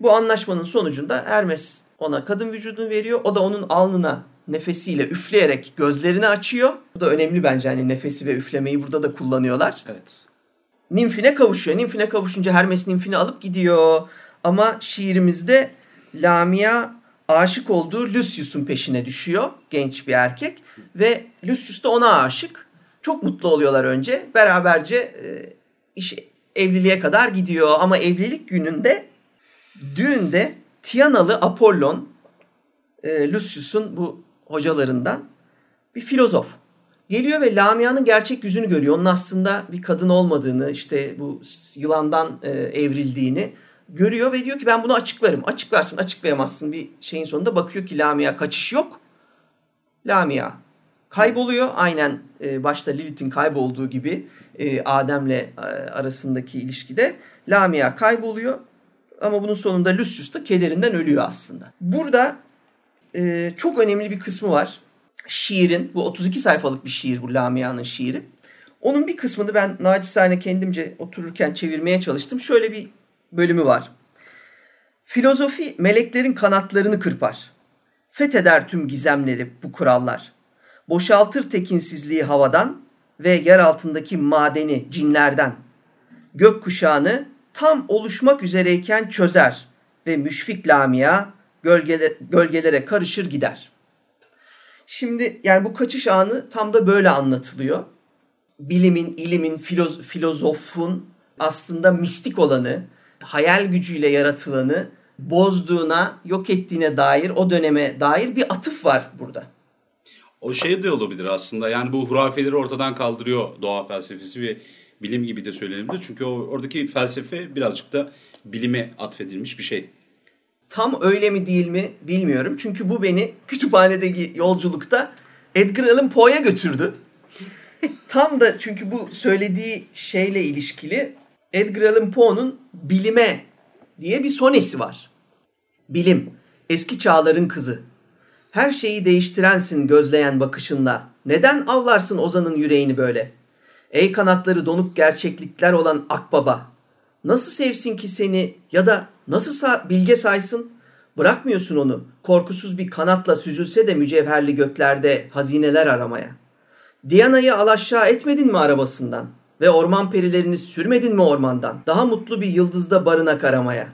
Bu anlaşmanın sonucunda Hermes ona kadın vücudunu veriyor. O da onun alnına nefesiyle üfleyerek gözlerini açıyor. Bu da önemli bence hani nefesi ve üflemeyi burada da kullanıyorlar. Evet. Nimfine kavuşuyor. Nimfine kavuşunca Hermes nimfini alıp gidiyor. Ama şiirimizde Lamia aşık olduğu Lucius'un peşine düşüyor. Genç bir erkek. Ve Lucius da ona aşık. Çok mutlu oluyorlar önce. Beraberce e, iş evliliğe kadar gidiyor. Ama evlilik gününde düğünde Tianalı Apollon e, Lucius'un bu hocalarından bir filozof. Geliyor ve Lamia'nın gerçek yüzünü görüyor. Onun aslında bir kadın olmadığını, işte bu yılandan e, evrildiğini görüyor ve diyor ki ben bunu açıklarım. Açıklarsın, açıklayamazsın. Bir şeyin sonunda bakıyor ki Lamia kaçış yok. Lamia kayboluyor. Aynen e, başta Lilith'in kaybolduğu gibi e, Adem'le e, arasındaki ilişkide. Lamia kayboluyor. Ama bunun sonunda Lucius da kederinden ölüyor aslında. Burada e, çok önemli bir kısmı var. Şiirin, bu 32 sayfalık bir şiir bu Lamia'nın şiiri. Onun bir kısmını ben nacizane kendimce otururken çevirmeye çalıştım. Şöyle bir bölümü var. Filozofi meleklerin kanatlarını kırpar. Fetheder tüm gizemleri bu kurallar. Boşaltır tekinsizliği havadan ve yer altındaki madeni cinlerden. Gök kuşağını tam oluşmak üzereyken çözer ve müşfik lamia gölgeler, gölgelere karışır gider. Şimdi yani bu kaçış anı tam da böyle anlatılıyor. Bilimin, ilimin, filoz, filozofun aslında mistik olanı, hayal gücüyle yaratılanı bozduğuna, yok ettiğine dair, o döneme dair bir atıf var burada. O şey de olabilir aslında. Yani bu hurafeleri ortadan kaldırıyor doğa felsefesi ve bilim gibi de söylenebilir. Çünkü oradaki felsefe birazcık da bilime atfedilmiş bir şey. Tam öyle mi değil mi bilmiyorum. Çünkü bu beni kütüphanedeki yolculukta Edgar Allan Poe'ya götürdü. Tam da çünkü bu söylediği şeyle ilişkili Edgar Allan Poe'nun Bilime diye bir sonesi var. Bilim, eski çağların kızı. Her şeyi değiştirensin gözleyen bakışınla. Neden avlarsın Ozan'ın yüreğini böyle? Ey kanatları donuk gerçeklikler olan Akbaba. Nasıl sevsin ki seni ya da nasıl bilge saysın? Bırakmıyorsun onu. Korkusuz bir kanatla süzülse de mücevherli göklerde hazineler aramaya. Diana'yı alaşağı etmedin mi arabasından? Ve orman perilerini sürmedin mi ormandan? Daha mutlu bir yıldızda barınak aramaya.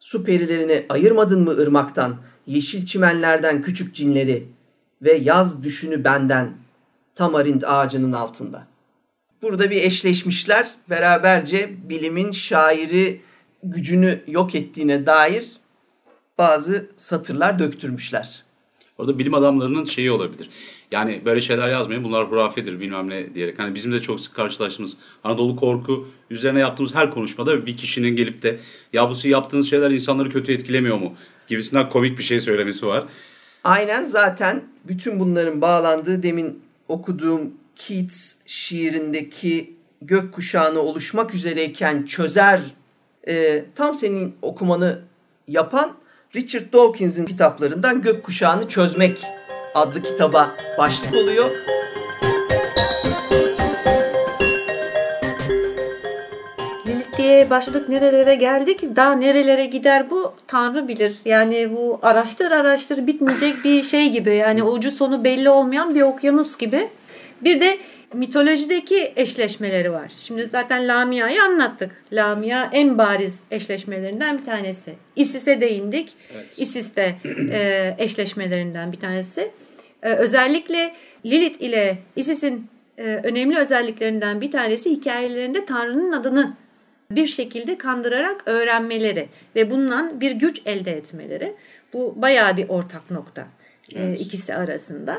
Su perilerini ayırmadın mı ırmaktan? Yeşil çimenlerden küçük cinleri ve yaz düşünü benden tamarind ağacının altında. Burada bir eşleşmişler. Beraberce bilimin şairi gücünü yok ettiğine dair bazı satırlar döktürmüşler. Orada bilim adamlarının şeyi olabilir. Yani böyle şeyler yazmayın bunlar hurafedir bilmem ne diyerek. Hani bizim de çok sık karşılaştığımız Anadolu korku üzerine yaptığımız her konuşmada bir kişinin gelip de ya bu yaptığınız şeyler insanları kötü etkilemiyor mu gibisinden komik bir şey söylemesi var. Aynen zaten bütün bunların bağlandığı demin okuduğum Keats şiirindeki gökkuşağını oluşmak üzereyken çözer e, tam senin okumanı yapan Richard Dawkins'in kitaplarından Gökkuşağını Çözmek adlı kitaba başlık oluyor. Diye başladık nerelere geldik daha nerelere gider bu Tanrı bilir. Yani bu araştır araştır bitmeyecek bir şey gibi yani ucu sonu belli olmayan bir okyanus gibi. Bir de mitolojideki eşleşmeleri var. Şimdi zaten Lamia'yı anlattık. Lamia en bariz eşleşmelerinden bir tanesi. Isis'e değindik. Evet. Isis de e, eşleşmelerinden bir tanesi. E, özellikle Lilith ile Isis'in e, önemli özelliklerinden bir tanesi hikayelerinde Tanrı'nın adını bir şekilde kandırarak öğrenmeleri ve bundan bir güç elde etmeleri. Bu bayağı bir ortak nokta e, evet. ikisi arasında.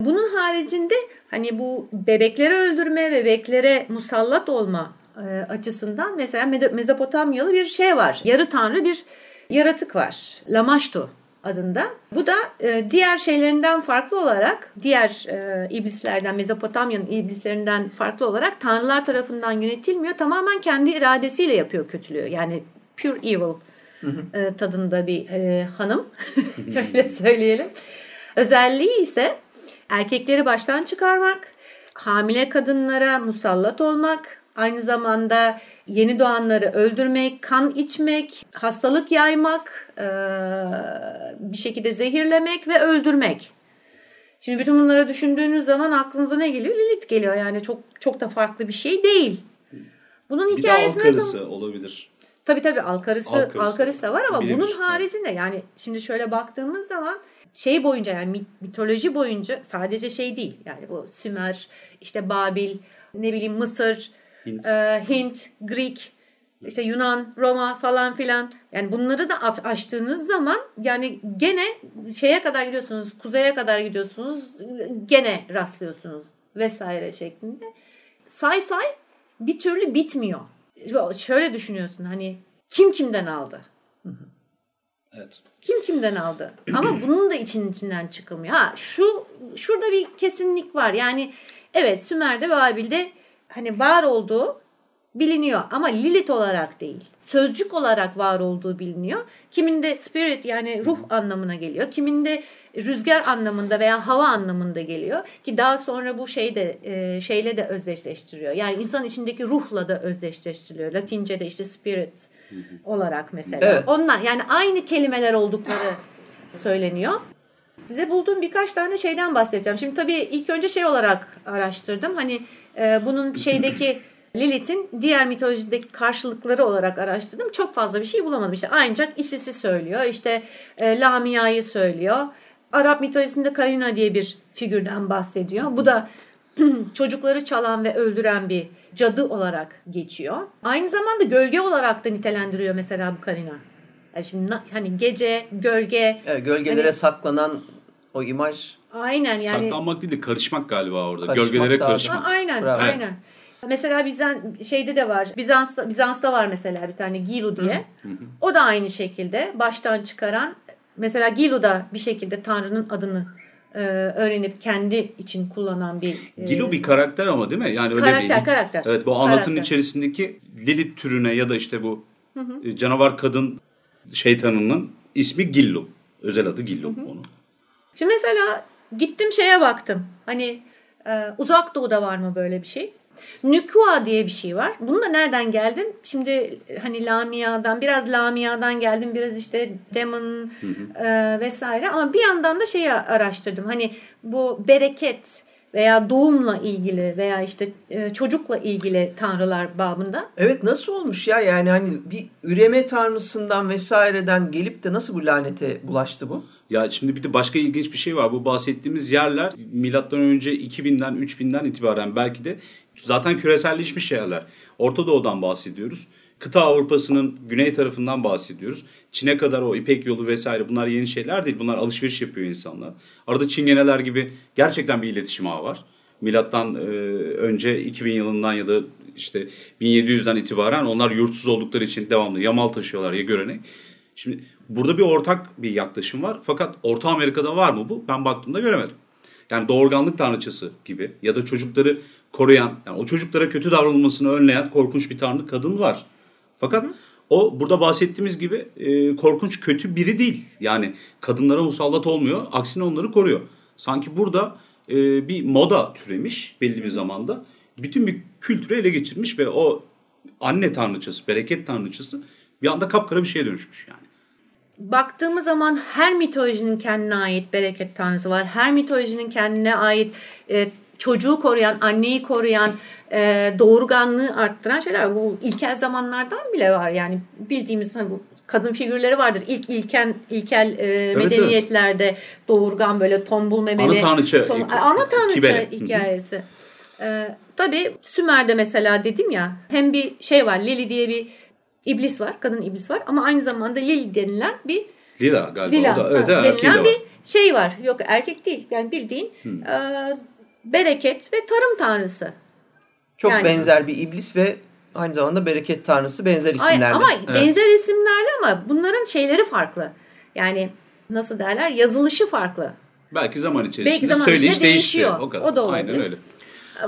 Bunun haricinde hani bu bebekleri öldürme, bebeklere musallat olma e, açısından mesela Mezopotamyalı bir şey var. Yarı tanrı bir yaratık var. Lamashtu adında. Bu da e, diğer şeylerinden farklı olarak, diğer e, iblislerden, Mezopotamya'nın iblislerinden farklı olarak tanrılar tarafından yönetilmiyor. Tamamen kendi iradesiyle yapıyor kötülüğü. Yani pure evil E, tadında bir e, hanım. Öyle söyleyelim. Özelliği ise erkekleri baştan çıkarmak, hamile kadınlara musallat olmak, aynı zamanda yeni doğanları öldürmek, kan içmek, hastalık yaymak, bir şekilde zehirlemek ve öldürmek. Şimdi bütün bunları düşündüğünüz zaman aklınıza ne geliyor? Lilith geliyor. Yani çok çok da farklı bir şey değil. Bunun bir hikayesine de Alkarısı tam... olabilir. Tabii tabii Alkarısı, Alkarısı, Alkarısı da var ama Bilemiş. bunun haricinde yani şimdi şöyle baktığımız zaman şey boyunca yani mitoloji boyunca sadece şey değil. Yani bu Sümer, işte Babil, ne bileyim Mısır, Hint, e, Hint Greek, işte Yunan, Roma falan filan. Yani bunları da açtığınız zaman yani gene şeye kadar gidiyorsunuz, kuzeye kadar gidiyorsunuz, gene rastlıyorsunuz vesaire şeklinde. Say say bir türlü bitmiyor. Şöyle düşünüyorsun hani kim kimden aldı? Evet. Kim kimden aldı? Ama bunun da için içinden çıkılmıyor. Ha şu şurada bir kesinlik var. Yani evet Sümer'de ve Babil'de hani var olduğu biliniyor ama Lilith olarak değil. Sözcük olarak var olduğu biliniyor. Kiminde spirit yani ruh anlamına geliyor. Kiminde rüzgar anlamında veya hava anlamında geliyor ki daha sonra bu şey de e, şeyle de özdeşleştiriyor. Yani insan içindeki ruhla da özdeşleştiriliyor. Latince'de işte spirit olarak mesela. Evet. Onlar yani aynı kelimeler oldukları söyleniyor. Size bulduğum birkaç tane şeyden bahsedeceğim. Şimdi tabii ilk önce şey olarak araştırdım. Hani e, bunun şeydeki Lilith'in diğer mitolojideki karşılıkları olarak araştırdım. Çok fazla bir şey bulamadım. İşte ancak Isis'i söylüyor. İşte e, Lamia'yı söylüyor. Arap mitolojisinde Karina diye bir figürden bahsediyor. Bu da çocukları çalan ve öldüren bir cadı olarak geçiyor. Aynı zamanda gölge olarak da nitelendiriyor mesela bu Karina. Yani şimdi hani gece, gölge. Evet, gölgelere hani, saklanan o imaj. Aynen yani. Saklanmak değil de karışmak galiba orada. Karışmak Gölgelere karışmak. Ha, aynen, Bravo. aynen. Mesela bizden şeyde de var. Bizans'ta Bizans'ta var mesela bir tane Gilu diye. Hı hı. O da aynı şekilde baştan çıkaran mesela Gilu da bir şekilde Tanrı'nın adını e, öğrenip kendi için kullanan bir e, Gilu bir karakter ama değil mi? Yani öyle karakter, bir, karakter. Evet bu anlatının karakter. içerisindeki Lilith türüne ya da işte bu hı hı. E, canavar kadın şeytanının ismi Gillu. Özel adı Gillu hı hı. onun. Şimdi mesela gittim şeye baktım. Hani e, uzak doğuda var mı böyle bir şey? Nükua diye bir şey var. Bunu da nereden geldim? Şimdi hani Lamia'dan biraz Lamia'dan geldim biraz işte Demon E, vesaire ama bir yandan da şeyi araştırdım. Hani bu bereket veya doğumla ilgili veya işte e, çocukla ilgili tanrılar babında. Evet nasıl olmuş ya yani hani bir üreme tanrısından vesaireden gelip de nasıl bu lanete bulaştı bu? Ya şimdi bir de başka ilginç bir şey var. Bu bahsettiğimiz yerler milattan önce 2000'den 3000'den itibaren belki de zaten küreselleşmiş yerler. Orta Doğu'dan bahsediyoruz. Kıta Avrupa'sının güney tarafından bahsediyoruz. Çin'e kadar o İpek yolu vesaire bunlar yeni şeyler değil. Bunlar alışveriş yapıyor insanlar. Arada Çingeneler gibi gerçekten bir iletişim ağı var. Milattan e, önce 2000 yılından ya da işte 1700'den itibaren onlar yurtsuz oldukları için devamlı yamal taşıyorlar ya görenek. Şimdi burada bir ortak bir yaklaşım var. Fakat Orta Amerika'da var mı bu? Ben baktığımda göremedim. Yani doğurganlık tanrıçası gibi ya da çocukları koruyan, yani o çocuklara kötü davranılmasını önleyen korkunç bir tanrı kadın var. Fakat o burada bahsettiğimiz gibi e, korkunç kötü biri değil. Yani kadınlara musallat olmuyor. Aksine onları koruyor. Sanki burada e, bir moda türemiş belli bir zamanda. Bütün bir kültürü ele geçirmiş ve o anne tanrıçası, bereket tanrıçası bir anda kapkara bir şeye dönüşmüş yani. Baktığımız zaman her mitolojinin kendine ait bereket tanrısı var. Her mitolojinin kendine ait e, çocuğu koruyan, anneyi koruyan, e, doğurganlığı arttıran şeyler. Bu ilkel zamanlardan bile var. Yani bildiğimiz hani bu kadın figürleri vardır. İlk ilken ilkel e, medeniyetlerde evet. doğurgan böyle tombul memeli. Ana tanrıça. Tom, ana tanrıça kibele. hikayesi. E, tabii Sümer'de mesela dedim ya hem bir şey var Lili diye bir iblis var. Kadın iblis var ama aynı zamanda Lili denilen bir Lila galiba. Lila, o da, evet, denilen bir şey var. Yok erkek değil. Yani bildiğin e, bereket ve tarım tanrısı. Çok yani, benzer bir iblis ve aynı zamanda bereket tanrısı benzer isimlerle. Ama evet. benzer isimlerle ama bunların şeyleri farklı. Yani nasıl derler yazılışı farklı. Belki zaman içerisinde Belki zaman söyleyiş değişiyor. O, kadar. o da olabilir. Aynen öyle.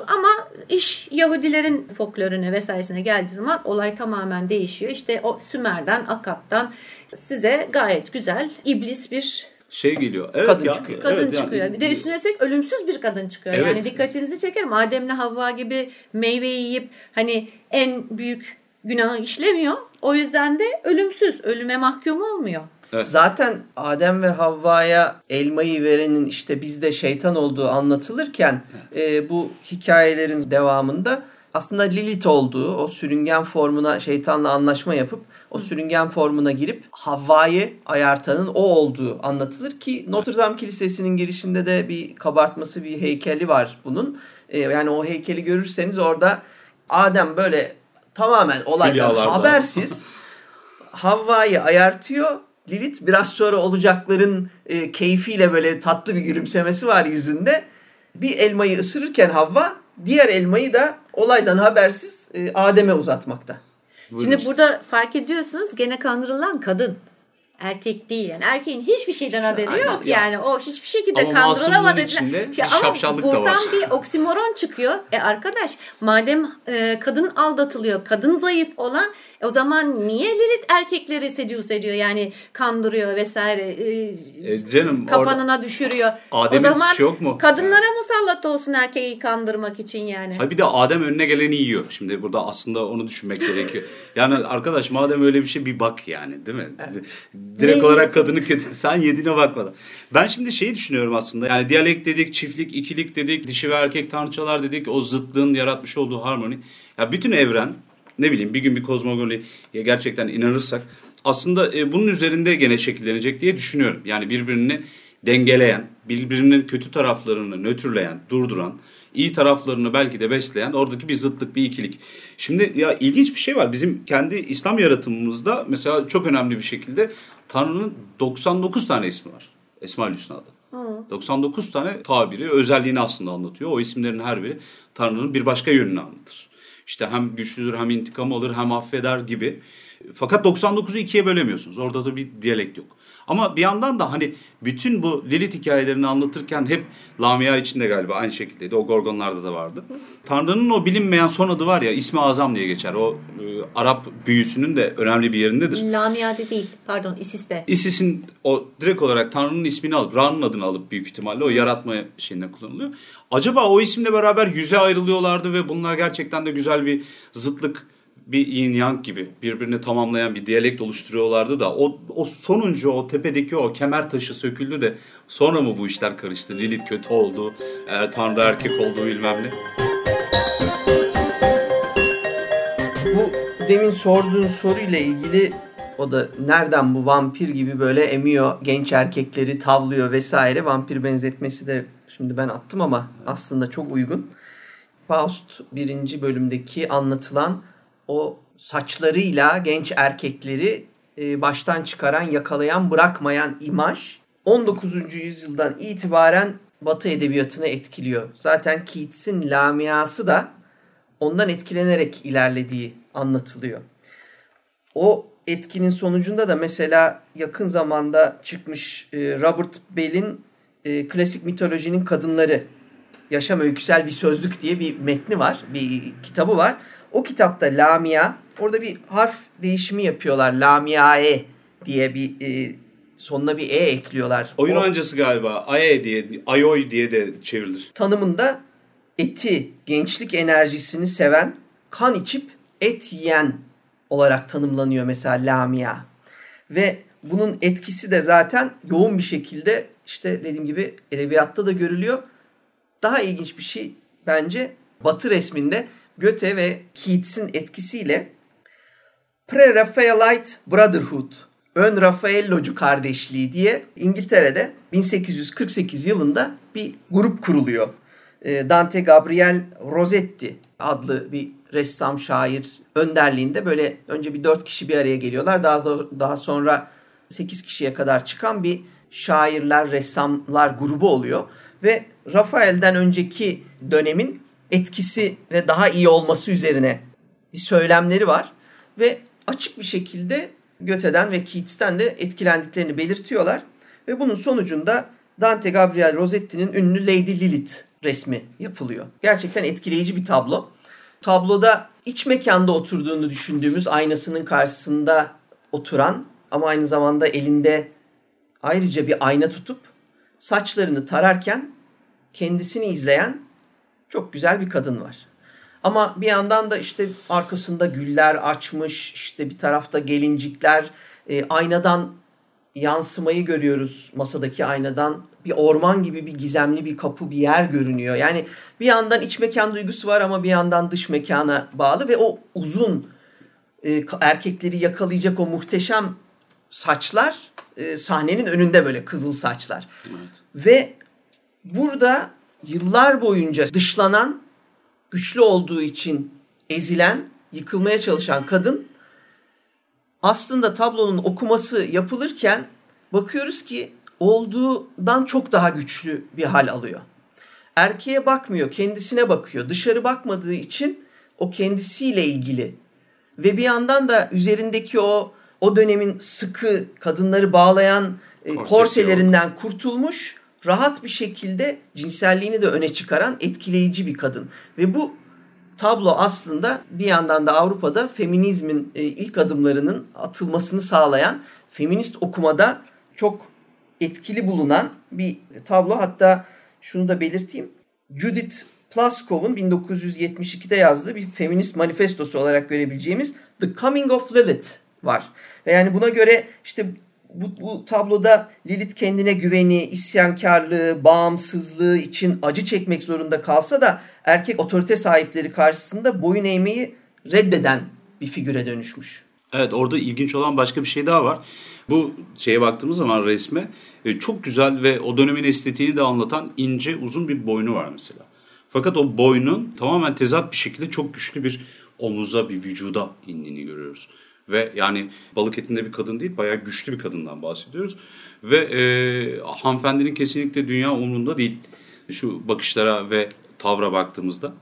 Ama iş Yahudilerin folkloruna vesairesine geldiği zaman olay tamamen değişiyor. İşte o Sümer'den, Akat'tan size gayet güzel iblis bir şey geliyor. Evet kadın ya, çıkıyor. Kadın evet çıkıyor. Yani. Bir de üstüne üstlük ölümsüz bir kadın çıkıyor. Evet. Yani dikkatinizi çekerim. Adem'le Havva gibi meyveyi yiyip hani en büyük günahı işlemiyor. O yüzden de ölümsüz, ölüme mahkum olmuyor. Evet. Zaten Adem ve Havva'ya elmayı verenin işte bizde şeytan olduğu anlatılırken evet. e, bu hikayelerin devamında aslında Lilith olduğu o sürüngen formuna şeytanla anlaşma yapıp o sürüngen formuna girip Havva'yı ayartanın o olduğu anlatılır ki Notre Dame Kilisesi'nin girişinde de bir kabartması bir heykeli var bunun. E, yani o heykeli görürseniz orada Adem böyle tamamen olaydan habersiz Havva'yı ayartıyor. Lilith biraz sonra olacakların e, keyfiyle böyle tatlı bir gülümsemesi var yüzünde. Bir elmayı ısırırken Havva diğer elmayı da olaydan habersiz e, Adem'e uzatmakta. Şimdi işte. burada fark ediyorsunuz gene kandırılan kadın. Erkek değil yani. Erkeğin hiçbir şeyden haberi Aynen, yok. Ya. Yani o hiçbir şekilde ama kandırılamaz edilen. Şey, ama buradan bir oksimoron çıkıyor. E arkadaş madem e, kadın aldatılıyor, kadın zayıf olan e o zaman niye Lilith erkekleri seduce ediyor yani kandırıyor vesaire e, e canım kapanına düşürüyor. Adem'in o zaman yok mu? kadınlara musallat olsun erkeği kandırmak için yani. Ha bir de Adem önüne geleni yiyor. Şimdi burada aslında onu düşünmek gerekiyor. Yani arkadaş madem öyle bir şey bir bak yani değil mi? Direkt ne olarak yiyorsun? kadını kötü. Sen yediğine bakmadan. Ben şimdi şeyi düşünüyorum aslında. Yani diyalekt dedik, çiftlik, ikilik dedik, dişi ve erkek tanrıçalar dedik. O zıtlığın yaratmış olduğu harmoni. Ya bütün evren ne bileyim bir gün bir kozmogoniye gerçekten inanırsak aslında e, bunun üzerinde gene şekillenecek diye düşünüyorum. Yani birbirini dengeleyen, birbirinin kötü taraflarını nötrleyen, durduran, iyi taraflarını belki de besleyen oradaki bir zıtlık, bir ikilik. Şimdi ya ilginç bir şey var. Bizim kendi İslam yaratımımızda mesela çok önemli bir şekilde Tanrı'nın 99 tane ismi var. Esma-ül Hüsna'da. 99 tane tabiri, özelliğini aslında anlatıyor. O isimlerin her biri Tanrı'nın bir başka yönünü anlatır. İşte hem güçlüdür hem intikam alır hem affeder gibi. Fakat 99'u ikiye bölemiyorsunuz. Orada da bir diyalekt yok. Ama bir yandan da hani bütün bu Lilith hikayelerini anlatırken hep Lamia içinde galiba aynı şekildeydi. O Gorgonlarda da vardı. Tanrı'nın o bilinmeyen son adı var ya ismi azam diye geçer. O e, Arap büyüsünün de önemli bir yerindedir. Lamia'de değil pardon Isis'te. Isis'in o direkt olarak Tanrı'nın ismini alıp Ra'nın adını alıp büyük ihtimalle o yaratma şeyinde kullanılıyor. Acaba o isimle beraber yüze ayrılıyorlardı ve bunlar gerçekten de güzel bir zıtlık bir yin yang gibi birbirini tamamlayan bir diyalekt oluşturuyorlardı da o, o sonuncu o tepedeki o kemer taşı söküldü de sonra mı bu işler karıştı? Lilith kötü oldu, eğer Tanrı erkek oldu bilmem ne. Bu demin sorduğun soruyla ilgili o da nereden bu vampir gibi böyle emiyor genç erkekleri tavlıyor vesaire vampir benzetmesi de şimdi ben attım ama aslında çok uygun. Faust birinci bölümdeki anlatılan o saçlarıyla genç erkekleri e, baştan çıkaran, yakalayan, bırakmayan imaj 19. yüzyıldan itibaren Batı edebiyatını etkiliyor. Zaten Keats'in lamiası da ondan etkilenerek ilerlediği anlatılıyor. O etkinin sonucunda da mesela yakın zamanda çıkmış e, Robert Bell'in e, Klasik Mitolojinin Kadınları Yaşam Öyküsel Bir Sözlük diye bir metni var, bir kitabı var. O kitapta Lamia, orada bir harf değişimi yapıyorlar. Lamiae diye bir e, sonuna bir e ekliyorlar. Oyun o, öncesi galiba. Aye diye, Ayoy diye de çevrilir. Tanımında eti, gençlik enerjisini seven, kan içip et yiyen olarak tanımlanıyor mesela Lamia. Ve bunun etkisi de zaten yoğun bir şekilde işte dediğim gibi edebiyatta da görülüyor. Daha ilginç bir şey bence Batı resminde Goethe ve Keats'in etkisiyle Pre-Raphaelite Brotherhood, Ön Raffaellocu kardeşliği diye İngiltere'de 1848 yılında bir grup kuruluyor. Ee, Dante Gabriel Rossetti adlı bir ressam şair önderliğinde böyle önce bir dört kişi bir araya geliyorlar. Daha daha sonra sekiz kişiye kadar çıkan bir şairler, ressamlar grubu oluyor ve Rafael'den önceki dönemin etkisi ve daha iyi olması üzerine bir söylemleri var ve açık bir şekilde Göte'den ve Keats'ten de etkilendiklerini belirtiyorlar ve bunun sonucunda Dante Gabriel Rossetti'nin ünlü Lady Lilith resmi yapılıyor. Gerçekten etkileyici bir tablo. Tabloda iç mekanda oturduğunu düşündüğümüz aynasının karşısında oturan ama aynı zamanda elinde ayrıca bir ayna tutup saçlarını tararken kendisini izleyen çok güzel bir kadın var. Ama bir yandan da işte arkasında güller açmış, işte bir tarafta gelincikler, e, aynadan yansımayı görüyoruz masadaki aynadan. Bir orman gibi bir gizemli bir kapı bir yer görünüyor. Yani bir yandan iç mekan duygusu var ama bir yandan dış mekana bağlı ve o uzun e, erkekleri yakalayacak o muhteşem saçlar e, sahnenin önünde böyle kızıl saçlar. Evet. Ve burada yıllar boyunca dışlanan, güçlü olduğu için ezilen, yıkılmaya çalışan kadın aslında tablonun okuması yapılırken bakıyoruz ki olduğundan çok daha güçlü bir hal alıyor. Erkeğe bakmıyor, kendisine bakıyor. Dışarı bakmadığı için o kendisiyle ilgili ve bir yandan da üzerindeki o o dönemin sıkı kadınları bağlayan e, korselerinden kurtulmuş rahat bir şekilde cinselliğini de öne çıkaran etkileyici bir kadın. Ve bu tablo aslında bir yandan da Avrupa'da feminizmin e, ilk adımlarının atılmasını sağlayan feminist okumada çok etkili bulunan bir tablo. Hatta şunu da belirteyim. Judith Plaskov'un 1972'de yazdığı bir feminist manifestosu olarak görebileceğimiz The Coming of Lilith var. Ve yani buna göre işte bu, bu tabloda Lilith kendine güveni, isyankarlığı, bağımsızlığı için acı çekmek zorunda kalsa da erkek otorite sahipleri karşısında boyun eğmeyi reddeden bir figüre dönüşmüş. Evet orada ilginç olan başka bir şey daha var. Bu şeye baktığımız zaman resme e, çok güzel ve o dönemin estetiğini de anlatan ince uzun bir boynu var mesela. Fakat o boynun tamamen tezat bir şekilde çok güçlü bir omuza, bir vücuda indiğini görüyoruz. Ve yani balık etinde bir kadın değil bayağı güçlü bir kadından bahsediyoruz. Ve e, hanımefendinin kesinlikle dünya umrunda değil. Şu bakışlara ve tavra baktığımızda.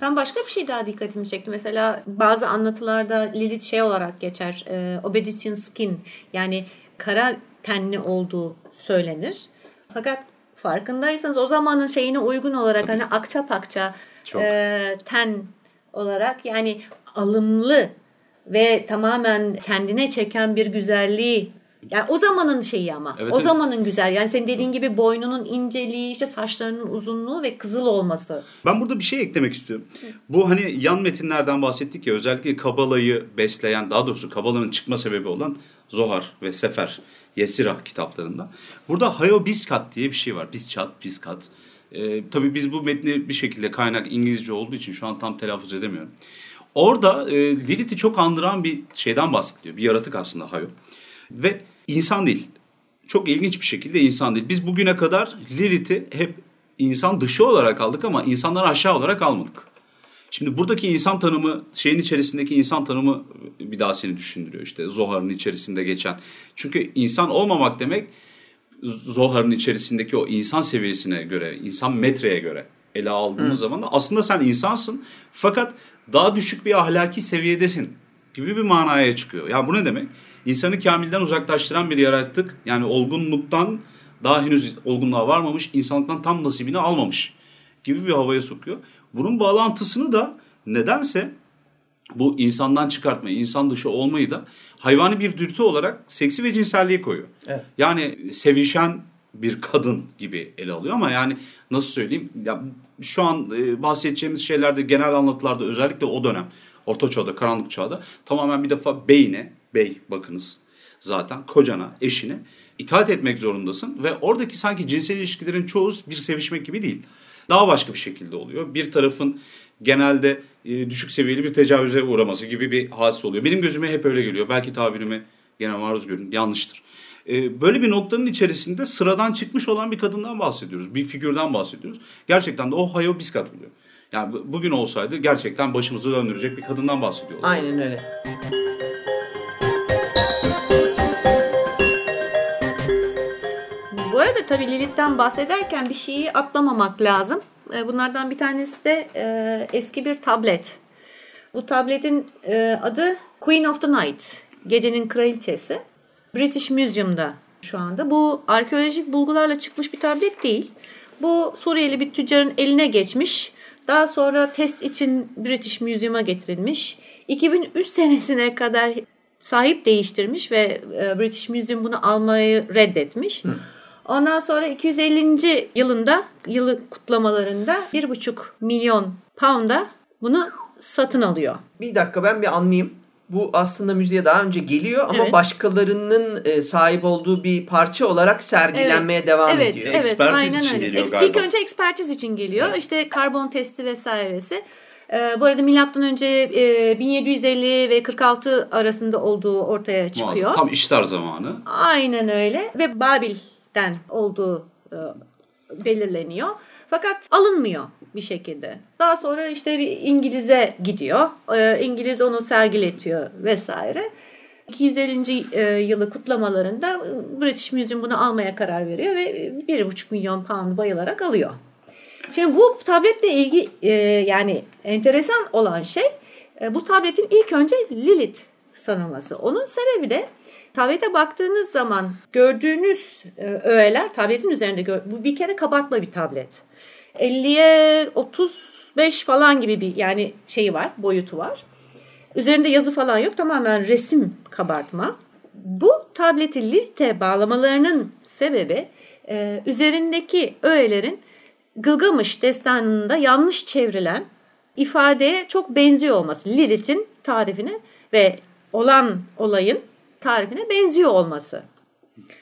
Ben başka bir şey daha dikkatimi çekti. Mesela bazı anlatılarda Lilith şey olarak geçer. E, obedient skin yani kara tenli olduğu söylenir. Fakat farkındaysanız o zamanın şeyine uygun olarak Tabii. hani akça pakça e, ten olarak yani alımlı ve tamamen kendine çeken bir güzelliği yani o zamanın şeyi ama. Evet, o evet. zamanın güzel. Yani senin dediğin gibi boynunun inceliği, işte saçlarının uzunluğu ve kızıl olması. Ben burada bir şey eklemek istiyorum. Bu hani yan metinlerden bahsettik ya özellikle Kabala'yı besleyen daha doğrusu Kabala'nın çıkma sebebi olan Zohar ve Sefer, Yesira kitaplarında. Burada Hayo Biskat diye bir şey var. Biskat, Biskat. Ee, tabii biz bu metni bir şekilde kaynak İngilizce olduğu için şu an tam telaffuz edemiyorum. Orada e, Lilith'i çok andıran bir şeyden bahsediyor. Bir yaratık aslında Hayo. Ve insan değil. Çok ilginç bir şekilde insan değil. Biz bugüne kadar Lilith'i hep insan dışı olarak aldık ama insanları aşağı olarak almadık. Şimdi buradaki insan tanımı, şeyin içerisindeki insan tanımı bir daha seni düşündürüyor. İşte Zohar'ın içerisinde geçen. Çünkü insan olmamak demek Zohar'ın içerisindeki o insan seviyesine göre, insan metreye göre ele aldığımız zaman da aslında sen insansın fakat daha düşük bir ahlaki seviyedesin gibi bir manaya çıkıyor. Yani bu ne demek? İnsanı kamilden uzaklaştıran bir yaratık yani olgunluktan daha henüz olgunluğa varmamış, insanlıktan tam nasibini almamış gibi bir havaya sokuyor. Bunun bağlantısını da nedense bu insandan çıkartmayı, insan dışı olmayı da hayvani bir dürtü olarak seksi ve cinselliği koyuyor. Evet. Yani sevişen bir kadın gibi ele alıyor ama yani nasıl söyleyeyim ya şu an e, bahsedeceğimiz şeylerde genel anlatılarda özellikle o dönem orta çağda karanlık çağda tamamen bir defa beyne bey bakınız zaten kocana eşine itaat etmek zorundasın ve oradaki sanki cinsel ilişkilerin çoğu bir sevişmek gibi değil. Daha başka bir şekilde oluyor. Bir tarafın genelde e, düşük seviyeli bir tecavüze uğraması gibi bir hadise oluyor. Benim gözüme hep öyle geliyor. Belki tabirimi gene maruz görün yanlıştır. E, böyle bir noktanın içerisinde sıradan çıkmış olan bir kadından bahsediyoruz. Bir figürden bahsediyoruz. Gerçekten de o Hayo Biskat oluyor. Yani bu- bugün olsaydı gerçekten başımızı döndürecek bir kadından bahsediyorlar. Aynen öyle. Bu arada tabii Lilith'ten bahsederken bir şeyi atlamamak lazım. E, Bunlardan bir tanesi de e, eski bir tablet. Bu tabletin e, adı Queen of the Night. Gecenin kraliçesi. British Museum'da şu anda. Bu arkeolojik bulgularla çıkmış bir tablet değil. Bu Suriyeli bir tüccarın eline geçmiş. Daha sonra test için British Museum'a getirilmiş. 2003 senesine kadar sahip değiştirmiş ve e, British Museum bunu almayı reddetmiş. Ondan sonra 250. yılında yılı kutlamalarında 1,5 milyon pound'a bunu satın alıyor. Bir dakika ben bir anlayayım. Bu aslında müziğe daha önce geliyor ama Evet. başkalarının e, sahip olduğu bir parça olarak sergilenmeye devam evet, ediyor. Evet, Ekspertiz aynen için öyle. geliyor galiba. İlk önce ekspertiz için geliyor. İşte karbon testi vesairesi. Ee, bu arada milattan önce e, 1750 ve 46 arasında olduğu ortaya çıkıyor. Muazzam. Tam iştar zamanı. Aynen öyle ve Babil'den olduğu e, belirleniyor. Fakat alınmıyor bir şekilde. Daha sonra işte bir İngiliz'e gidiyor. E, İngiliz onu sergiletiyor vesaire. 250. e, yılı kutlamalarında British Museum bunu almaya karar veriyor ve 1,5 milyon pound bayılarak alıyor. Şimdi bu tabletle ilgi e, yani enteresan olan şey e, bu tabletin ilk önce Lilith sanılması. Onun sebebi de tablete baktığınız zaman gördüğünüz öğeler tabletin üzerinde bu bir kere kabartma bir tablet. 50'ye 35 falan gibi bir yani şeyi var, boyutu var. Üzerinde yazı falan yok. Tamamen resim kabartma. Bu tableti Lilith'e bağlamalarının sebebi e, üzerindeki öğelerin Gılgamış destanında yanlış çevrilen ifadeye çok benziyor olması. Lilith'in tarifine ve olan olayın tarifine benziyor olması.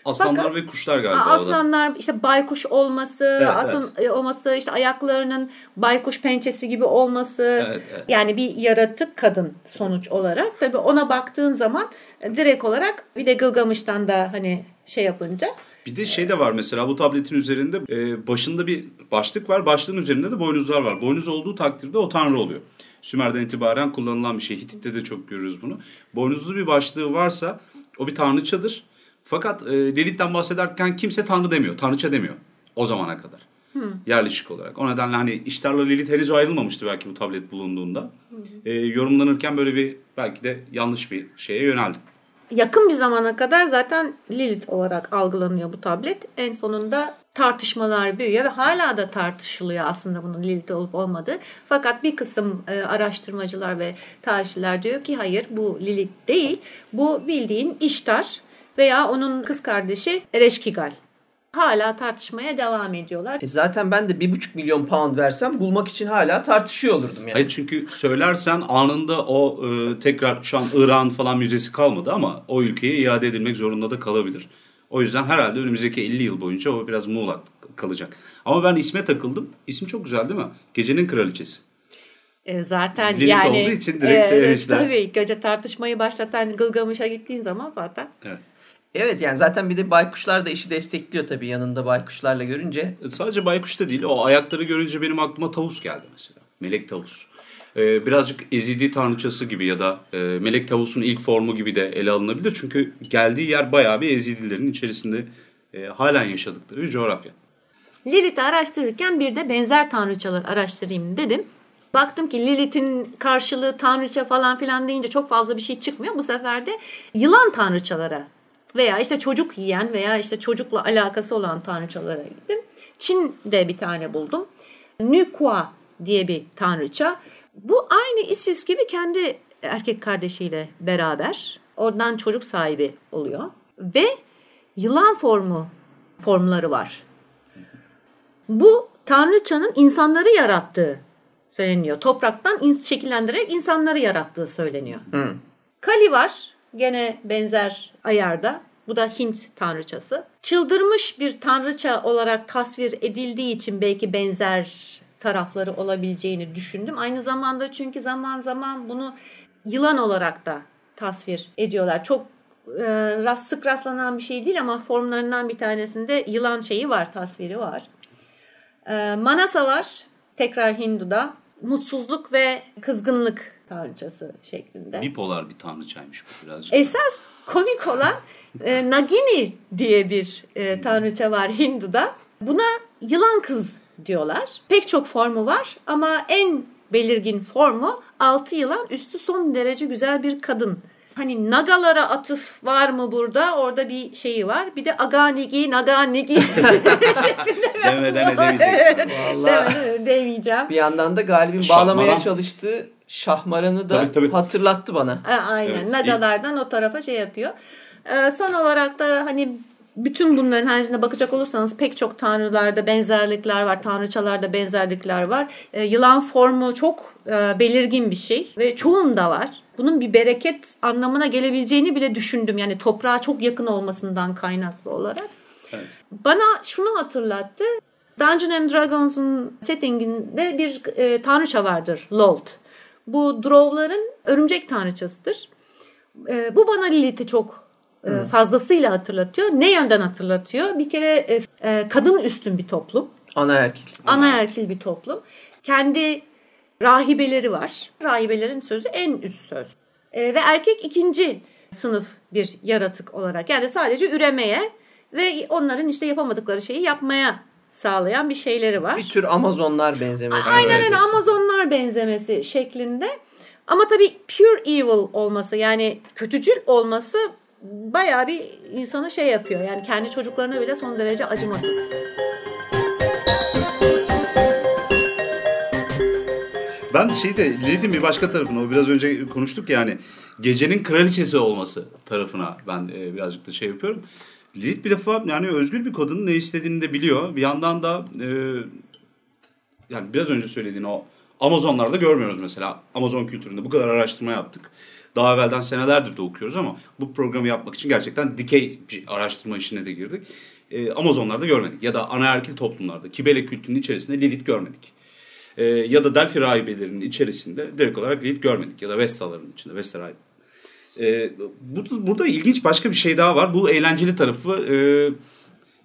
Aslanlar Fakat- ve kuşlar galiba. Aslanlar işte baykuş olması, Evet, aslan e, olması, işte ayaklarının baykuş pençesi gibi olması. Evet, evet. Yani bir yaratık kadın sonuç olarak. Tabii ona baktığın zaman direkt olarak bir de Gılgamış'tan da hani şey yapınca Bir de şey de var mesela bu tabletin üzerinde e, başında bir başlık var. Başlığın üzerinde de boynuzlar var. Boynuz olduğu takdirde o tanrı oluyor. Sümer'den itibaren kullanılan bir şey. Hitit'te de çok görürüz bunu. Boynuzlu bir başlığı varsa o bir tanrıçadır. Fakat e, Lilith'ten bahsederken kimse tanrı demiyor. Tanrıça demiyor. O zamana kadar. Yerleşik olarak. O nedenle hani İştar'la Lilith henüz ayrılmamıştı belki bu tablet bulunduğunda. E, yorumlanırken böyle bir belki de yanlış bir şeye yöneldi. yakın bir zamana kadar zaten Lilith olarak algılanıyor bu tablet. En sonunda tartışmalar büyüyor ve hala da tartışılıyor aslında bunun Lilith olup olmadığı. Fakat bir kısım e, araştırmacılar ve tarihçiler diyor ki hayır bu Lilith değil. Bu bildiğin İştar veya onun kız kardeşi Ereşkigal. Hala tartışmaya devam ediyorlar. E zaten ben de bir buçuk milyon pound versem bulmak için hala tartışıyor olurdum yani. Hayır çünkü söylersen anında o e, tekrar şu an İran falan müzesi kalmadı ama o ülkeye iade edilmek zorunda da kalabilir. O yüzden herhalde önümüzdeki 50 yıl boyunca o biraz muğlak kalacak. Ama ben isme takıldım. İsim çok güzel değil mi? Gecenin Kraliçesi. E, zaten Lilith yani olduğu için direkt sevmişler. Tabii ilk önce tartışmayı başlatan Gılgamış'a gittiğin zaman zaten Evet. Evet yani zaten bir de baykuşlar da işi destekliyor tabii yanında baykuşlarla görünce. E, Sadece baykuş da değil. O ayakları görünce benim aklıma tavus geldi mesela. Melek tavus. e, birazcık ezidi tanrıçası gibi ya da e, Melek Tavus'un ilk formu gibi de ele alınabilir. Çünkü geldiği yer bayağı bir ezidilerin içerisinde e, halen yaşadıkları bir coğrafya. Lilith'i araştırırken bir de benzer tanrıçalar araştırayım dedim. Baktım ki Lilith'in karşılığı tanrıça falan filan deyince çok fazla bir şey çıkmıyor. Bu sefer de yılan tanrıçalara veya işte çocuk yiyen veya işte çocukla alakası olan tanrıçalara gittim. Çin'de bir tane buldum. Nükua diye bir tanrıça. Bu aynı Isis gibi kendi erkek kardeşiyle beraber oradan çocuk sahibi oluyor. Ve yılan formu formları var. Bu tanrıçanın insanları yarattığı söyleniyor. Topraktan şekillendirerek insanları yarattığı söyleniyor. Hı. Kali var. Gene benzer ayarda. Bu da Hint tanrıçası. Çıldırmış bir tanrıça olarak tasvir edildiği için belki benzer tarafları olabileceğini düşündüm. Aynı zamanda çünkü zaman zaman bunu yılan olarak da tasvir ediyorlar. Çok e, sık rastlanan bir şey değil ama formlarından bir tanesinde yılan şeyi var, tasviri var. E, Manasa var. Tekrar Hindu'da. Mutsuzluk ve kızgınlık tanrıçası şeklinde. Bipolar bir tanrıçaymış bu birazcık. Esas komik olan e, Nagini diye bir e, tanrıça var Hindu'da. Buna yılan kız diyorlar. Pek çok formu var ama en belirgin formu altı yılan üstü son derece güzel bir kadın. Hani nagalara atıf var mı burada? Orada bir şeyi var. Bir de aganigi, naganigi şeklinde Demeden edemeyeceksin. Vallahi Demeden demeyeceğim. bir yandan da Galip'in bağlamaya çalıştığı şahmaranı da Tabii, tabii. hatırlattı bana. A- Aynen. Evet, Nagalardan o tarafa şey yapıyor. Ee, son olarak da hani bütün bunların haricinde bakacak olursanız pek çok tanrılarda benzerlikler var. Tanrıçalarda benzerlikler var. Ee, yılan formu çok e, belirgin bir şey ve çoğunda var. Bunun bir bereket anlamına gelebileceğini bile düşündüm. Yani toprağa çok yakın olmasından kaynaklı olarak. Evet. Bana şunu hatırlattı. Dungeons and Dragons'un settinginde bir e, tanrıça vardır. Lolth. Bu Drovların örümcek tanrıçasıdır. E, bu bana Lilith'i çok e, fazlasıyla hatırlatıyor. Ne yönden hatırlatıyor? Bir kere e, e, kadın üstün bir toplum. Ana erkek. Anaerkil bir toplum. Kendi rahibeleri var. Rahibelerin sözü en üst söz. E, ve erkek ikinci sınıf bir yaratık olarak. Yani sadece üremeye ve onların işte yapamadıkları şeyi yapmaya sağlayan bir şeyleri var. Bir tür Amazonlar benzemesi. Aynen öyle Amazonlar benzemesi şeklinde. Ama tabii pure evil olması yani kötücül olması bayağı bir insanı şey yapıyor. Yani kendi çocuklarına bile son derece acımasız. Ben şeyde Lilith'in bir başka tarafına o biraz önce konuştuk yani gecenin kraliçesi olması tarafına ben e, birazcık da şey yapıyorum. Lilith bir defa yani özgür bir kadının ne istediğini de biliyor. Bir yandan da e, yani biraz önce söylediğin o Amazonlarda görmüyoruz mesela. Amazon kültüründe bu kadar araştırma yaptık. Daha evvelden senelerdir de okuyoruz ama bu programı yapmak için gerçekten dikey bir araştırma işine de girdik. E, Amazonlarda görmedik ya da anaerkil toplumlarda Kibele kültürünün içerisinde Lilith görmedik. E, ya da Delphi rahibelerinin içerisinde direkt olarak Lilith görmedik ya da Vestaların içinde Vesta rahibe. E, burada, burada ilginç başka bir şey daha var. Bu eğlenceli tarafı e,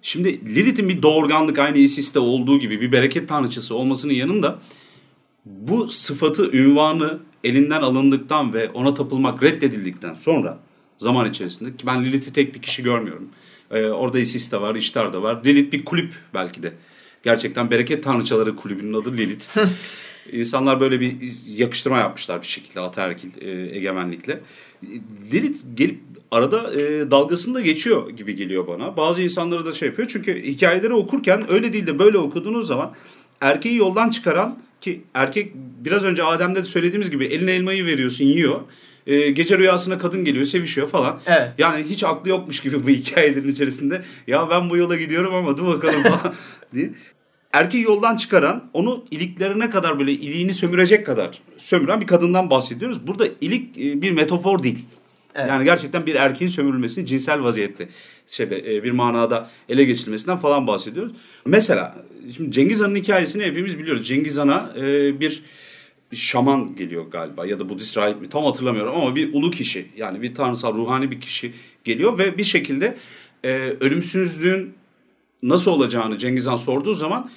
şimdi Lilith'in bir doğurganlık aynı Isis'te olduğu gibi bir bereket tanrıçası olmasının yanında bu sıfatı, ünvanı elinden alındıktan ve ona tapılmak reddedildikten sonra zaman içerisinde ki ben Lilith'i tek bir kişi görmüyorum. Ee, orada Isis de var, İştar da var. Lilith bir kulüp belki de. Gerçekten bereket tanrıçaları kulübünün adı Lilith. İnsanlar böyle bir yakıştırma yapmışlar bir şekilde ataerkil e, egemenlikle. Lilith gelip arada e, dalgasını da geçiyor gibi geliyor bana. Bazı insanları da şey yapıyor. Çünkü hikayeleri okurken öyle değil de böyle okuduğunuz zaman erkeği yoldan çıkaran ki erkek biraz önce Adem'de de söylediğimiz gibi eline elmayı veriyorsun yiyor. E, gece rüyasına kadın geliyor sevişiyor falan. Evet. Yani hiç aklı yokmuş gibi bu hikayelerin içerisinde. Ya ben bu yola gidiyorum ama dur bakalım falan diye. Erkeği yoldan çıkaran, onu iliklerine kadar böyle iliğini sömürecek kadar sömüren bir kadından bahsediyoruz. Burada ilik e, bir metafor değil. Evet. Yani gerçekten bir erkeğin sömürülmesini cinsel vaziyette şeyde e, bir manada ele geçirilmesinden falan bahsediyoruz. Mesela şimdi Cengiz Han'ın hikayesini hepimiz biliyoruz. Cengiz Han'a e, bir bir şaman geliyor galiba ya da Budist rahip mi tam hatırlamıyorum ama bir ulu kişi yani bir tanrısal ruhani bir kişi geliyor ve bir şekilde e, ölümsüzlüğün nasıl olacağını Cengiz Han sorduğu zaman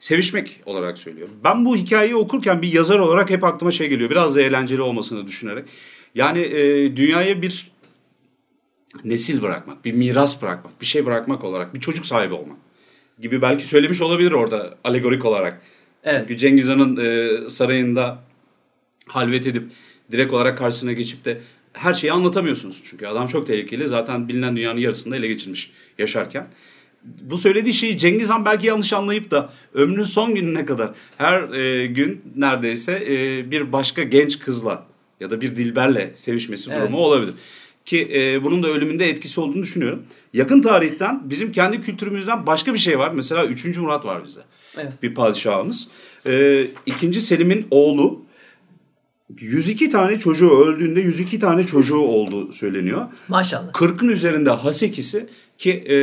sevişmek olarak söylüyor. Ben bu hikayeyi okurken bir yazar olarak hep aklıma şey geliyor. Biraz da eğlenceli olmasını düşünerek. Yani e, dünyaya bir nesil bırakmak, bir miras bırakmak, bir şey bırakmak olarak bir çocuk sahibi olmak gibi belki söylemiş olabilir orada alegorik olarak. Evet. Çünkü Cengiz Han'ın e, sarayında halvet edip direkt olarak karşısına geçip de her şeyi anlatamıyorsunuz. Çünkü adam çok tehlikeli. Zaten bilinen dünyanın yarısında ele geçirmiş yaşarken. Bu söylediği şeyi Cengiz Han belki yanlış anlayıp da ömrünün son gününe kadar her e, gün neredeyse e, bir başka genç kızla ya da bir dilberle sevişmesi Evet. durumu olabilir. Ki e, bunun da ölümünde etkisi olduğunu düşünüyorum. Yakın tarihten bizim kendi kültürümüzden başka bir şey var. Mesela 3. Murat var bizde. Evet. Bir padişahımız. E, 2. Selim'in oğlu 102 tane çocuğu öldüğünde 102 tane çocuğu olduğu söyleniyor. Maşallah. 40'ın üzerinde hasekisi ki e,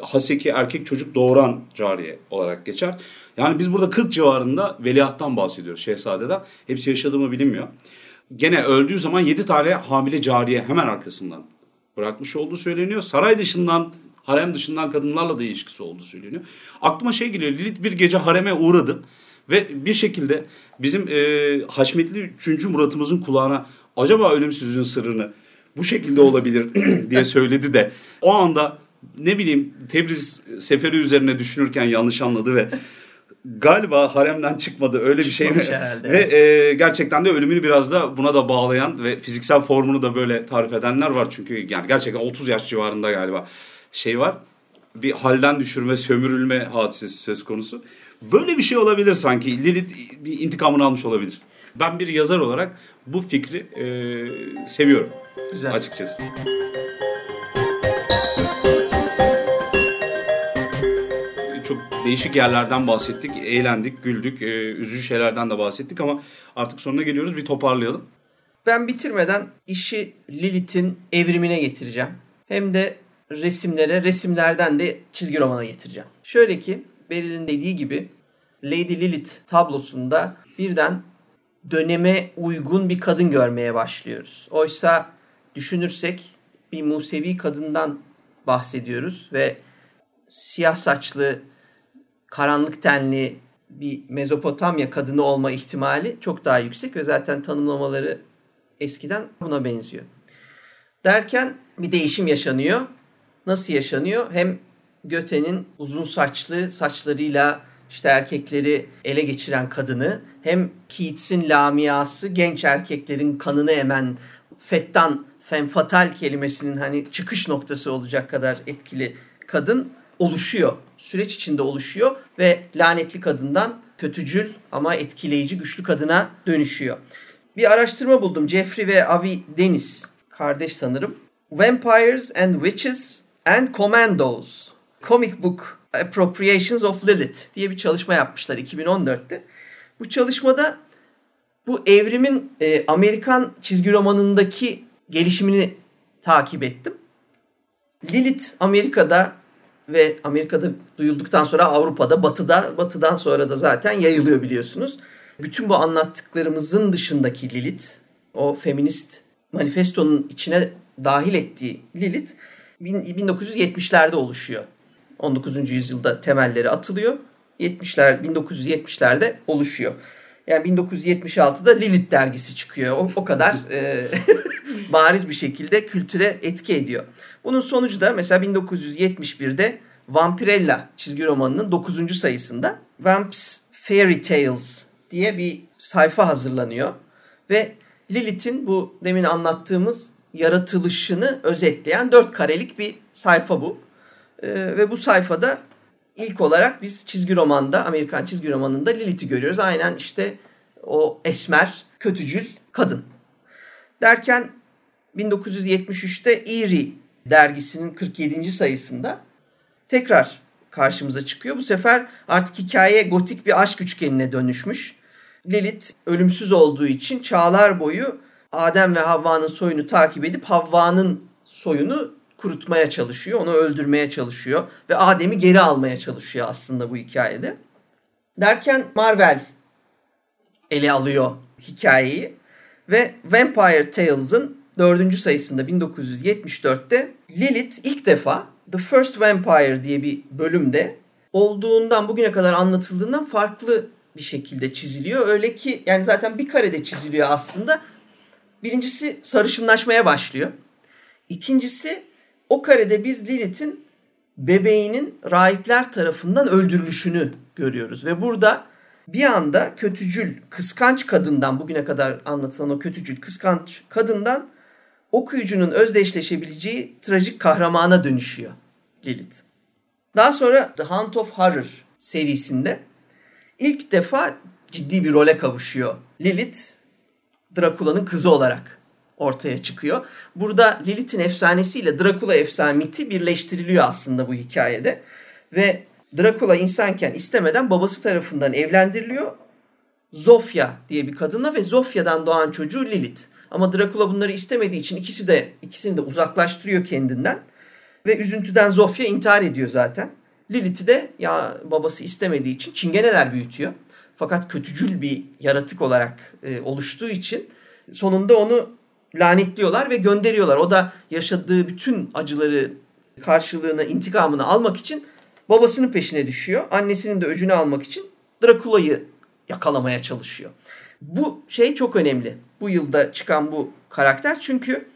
haseki erkek çocuk doğuran cariye olarak geçer. Yani biz burada 40 civarında veliahttan bahsediyoruz şehzadeden. Hepsi yaşadığı mı bilinmiyor. Gene öldüğü zaman 7 tane hamile cariye hemen arkasından bırakmış olduğu söyleniyor. Saray dışından, harem dışından kadınlarla da ilişkisi olduğu söyleniyor. Aklıma şey geliyor. Lilith bir gece hareme uğradı. Ve bir şekilde bizim e, Haşmetli 3. Murat'ımızın kulağına acaba ölümsüzlüğün sırrını bu şekilde olabilir diye söyledi de o anda ne bileyim Tebriz seferi üzerine düşünürken yanlış anladı ve galiba haremden çıkmadı öyle bir şey mi? Ve e, gerçekten de ölümünü biraz da buna da bağlayan ve fiziksel formunu da böyle tarif edenler var. Çünkü yani gerçekten 30 yaş civarında galiba şey var. Bir halden düşürme, sömürülme hadisesi söz konusu. Böyle bir şey olabilir sanki. Lilith bir intikamını almış olabilir. Ben bir yazar olarak bu fikri e, seviyorum Güzel. açıkçası. Çok değişik yerlerden bahsettik, eğlendik, güldük, e, üzücü şeylerden de bahsettik ama artık sonuna geliyoruz. Bir toparlayalım. Ben bitirmeden işi Lilith'in evrimine getireceğim. Hem de resimlere, resimlerden de çizgi romana getireceğim. Şöyle ki Beril'in dediği gibi Lady Lilith tablosunda birden döneme uygun bir kadın görmeye başlıyoruz. Oysa düşünürsek bir Musevi kadından bahsediyoruz ve siyah saçlı, karanlık tenli bir Mezopotamya kadını olma ihtimali çok daha yüksek ve zaten tanımlamaları eskiden buna benziyor. Derken bir değişim yaşanıyor. Nasıl yaşanıyor? Hem Göte'nin uzun saçlı saçlarıyla işte erkekleri ele geçiren kadını hem Keats'in lamiası genç erkeklerin kanını emen fettan femme fatale kelimesinin hani çıkış noktası olacak kadar etkili kadın oluşuyor. Süreç içinde oluşuyor ve lanetli kadından kötücül ama etkileyici güçlü kadına dönüşüyor. Bir araştırma buldum. Jeffrey ve Avi Deniz kardeş sanırım. Vampires and Witches and Commandos. Comic Book Appropriations of Lilith diye bir çalışma yapmışlar 2014'te. Bu çalışmada bu evrimin e, Amerikan çizgi romanındaki gelişimini takip ettim. Lilith Amerika'da ve Amerika'da duyulduktan sonra Avrupa'da, Batı'da, Batı'dan sonra da zaten yayılıyor biliyorsunuz. Bütün bu anlattıklarımızın dışındaki Lilith, o feminist manifestonun içine dahil ettiği Lilith 1970'lerde oluşuyor. 19. yüzyılda temelleri atılıyor. 70'ler 1970'lerde oluşuyor. Yani 1976'da Lilith dergisi çıkıyor. O, o kadar e, bariz bir şekilde kültüre etki ediyor. Bunun sonucu da mesela 1971'de Vampirella çizgi romanının 9. sayısında Vamps Fairy Tales diye bir sayfa hazırlanıyor. Ve Lilith'in bu demin anlattığımız yaratılışını özetleyen dört karelik bir sayfa bu. Ee, ve bu sayfada ilk olarak biz çizgi romanda, Amerikan çizgi romanında Lilith'i görüyoruz. Aynen işte o esmer, kötücül kadın. Derken 1973'te Eerie dergisinin 47. sayısında tekrar karşımıza çıkıyor. Bu sefer artık hikaye gotik bir aşk üçgenine dönüşmüş. Lilith ölümsüz olduğu için çağlar boyu Adem ve Havva'nın soyunu takip edip Havva'nın soyunu kurutmaya çalışıyor. Onu öldürmeye çalışıyor. Ve Adem'i geri almaya çalışıyor aslında bu hikayede. Derken Marvel ele alıyor hikayeyi. Ve Vampire Tales'ın dördüncü sayısında 1974'te Lilith ilk defa The First Vampire diye bir bölümde olduğundan bugüne kadar anlatıldığından farklı bir şekilde çiziliyor. Öyle ki yani zaten bir karede çiziliyor aslında. Birincisi sarışınlaşmaya başlıyor. İkincisi o karede biz Lilith'in bebeğinin rahipler tarafından öldürülüşünü görüyoruz. Ve burada bir anda kötücül, kıskanç kadından bugüne kadar anlatılan o kötücül, kıskanç kadından okuyucunun özdeşleşebileceği trajik kahramana dönüşüyor Lilith. Daha sonra The Hunt of Horror serisinde ilk defa ciddi bir role kavuşuyor. Lilith, Drakula'nın kızı olarak ortaya çıkıyor. Burada Lilith'in efsanesiyle Drakula efsane miti birleştiriliyor aslında bu hikayede. Ve Drakula insanken istemeden babası tarafından evlendiriliyor. Zofia diye bir kadınla ve Zofia'dan doğan çocuğu Lilith. Ama Drakula bunları istemediği için ikisi de ikisini de uzaklaştırıyor kendinden. Ve üzüntüden Zofia intihar ediyor zaten. Lilith'i de ya babası istemediği için çingeneler büyütüyor. Fakat kötücül bir yaratık olarak e, oluştuğu için sonunda onu lanetliyorlar ve gönderiyorlar. O da yaşadığı bütün acıları karşılığını, intikamını almak için babasının peşine düşüyor. Annesinin de öcünü almak için Drakula'yı yakalamaya çalışıyor. Bu şey çok önemli. Bu yılda çıkan bu karakter çünkü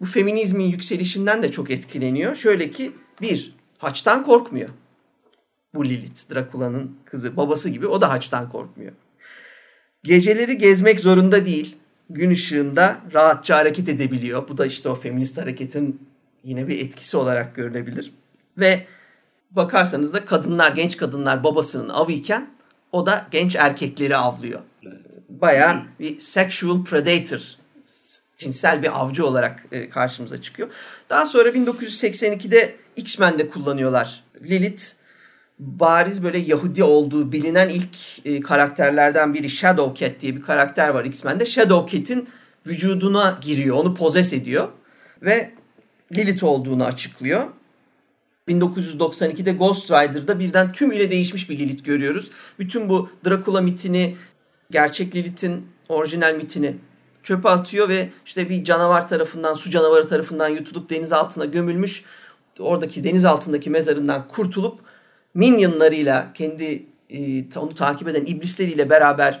bu feminizmin yükselişinden de çok etkileniyor. Şöyle ki bir, haçtan korkmuyor. Bu Lilith, Drakula'nın kızı, babası gibi o da haçtan korkmuyor. Geceleri gezmek zorunda değil. Gün ışığında rahatça hareket edebiliyor. Bu da işte o feminist hareketin yine bir etkisi olarak görülebilir. Ve bakarsanız da kadınlar, genç kadınlar babasının avıyken o da genç erkekleri avlıyor. Bayağı bir sexual predator, cinsel bir avcı olarak e, karşımıza çıkıyor. Daha sonra 1982'de X-Men'de kullanıyorlar. Lilith bariz böyle Yahudi olduğu bilinen ilk e, karakterlerden biri Shadow Cat diye bir karakter var X-Men'de. Shadow Cat'in vücuduna giriyor, onu pozes ediyor ve Lilith olduğunu açıklıyor. 1992'de Ghost Rider'da birden tümüyle değişmiş bir Lilith görüyoruz. Bütün bu Dracula mitini, gerçek Lilith'in orijinal mitini çöpe atıyor ve işte bir canavar tarafından, su canavarı tarafından yutulup deniz altına gömülmüş. Oradaki deniz altındaki mezarından kurtulup minyonlarıyla, kendi e, onu takip eden iblisleriyle beraber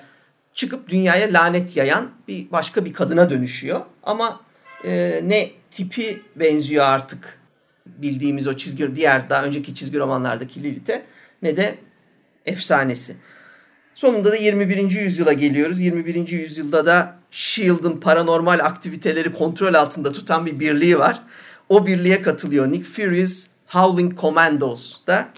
çıkıp dünyaya lanet yayan bir başka bir kadına dönüşüyor. Ama e, ne tipi benziyor artık bildiğimiz o çizgi diğer daha önceki çizgi romanlardaki Lilith'e ne de efsanesi. Sonunda da 21. yüzyıla geliyoruz. 21. yüzyılda da SHIELD'ın paranormal aktiviteleri kontrol altında tutan bir birliği var. O birliğe katılıyor Nick Fury's Howling Commandos da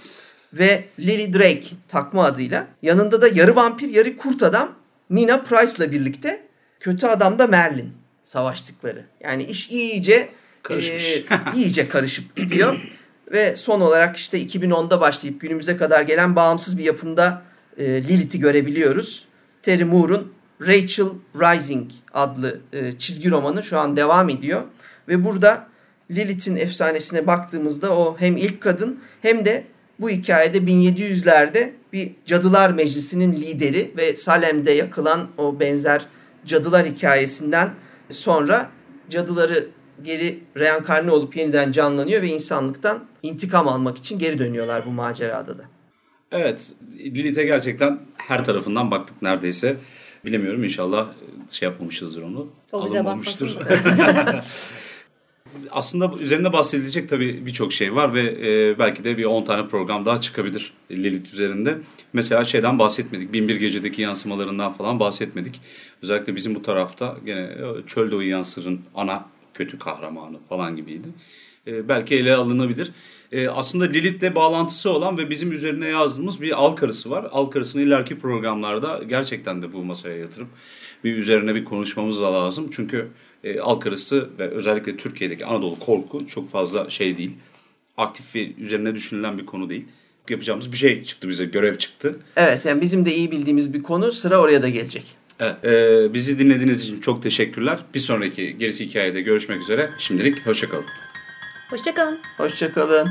ve Lily Drake takma adıyla. Yanında da yarı vampir yarı kurt adam Nina Price'la birlikte kötü adam da Merlin savaştıkları. Yani iş iyice Karışmış. e, iyice karışıp gidiyor. Ve son olarak işte 2010'da başlayıp günümüze kadar gelen bağımsız bir yapımda e, Lilith'i görebiliyoruz. Terry Moore'un Rachel Rising adlı e, çizgi romanı şu an devam ediyor. Ve burada Lilith'in efsanesine baktığımızda o hem ilk kadın hem de bu hikayede 1700'lerde bir cadılar meclisinin lideri ve Salem'de yakılan o benzer cadılar hikayesinden sonra cadıları geri reenkarne olup yeniden canlanıyor ve insanlıktan intikam almak için geri dönüyorlar bu macerada da. Evet, Lilith'e gerçekten her tarafından baktık neredeyse. Bilemiyorum inşallah şey yapmamışızdır onu. O bize Alınmamıştır. Aslında üzerinde bahsedilecek tabii birçok şey var ve e, belki de bir 10 tane program daha çıkabilir Lilith üzerinde. Mesela şeyden bahsetmedik. Binbir Gece'deki yansımalarından falan bahsetmedik. Özellikle bizim bu tarafta gene e, Çölde Uyuyan Sır'ın ana kötü kahramanı falan gibiydi. E, belki ele alınabilir. E, aslında Lilith'le bağlantısı olan ve bizim üzerine yazdığımız bir al karısı var. Al karısını ileriki programlarda gerçekten de bu masaya yatırıp bir üzerine bir konuşmamız da lazım. Çünkü e, al karısı ve özellikle Türkiye'deki Anadolu korku çok fazla şey değil. Aktif ve üzerine düşünülen bir konu değil. Yapacağımız bir şey çıktı bize, görev çıktı. Evet yani bizim de iyi bildiğimiz bir konu sıra oraya da gelecek. Evet, e, bizi dinlediğiniz için çok teşekkürler. Bir sonraki gerisi hikayede görüşmek üzere. Şimdilik hoşçakalın. Hoşçakalın. Hoşçakalın.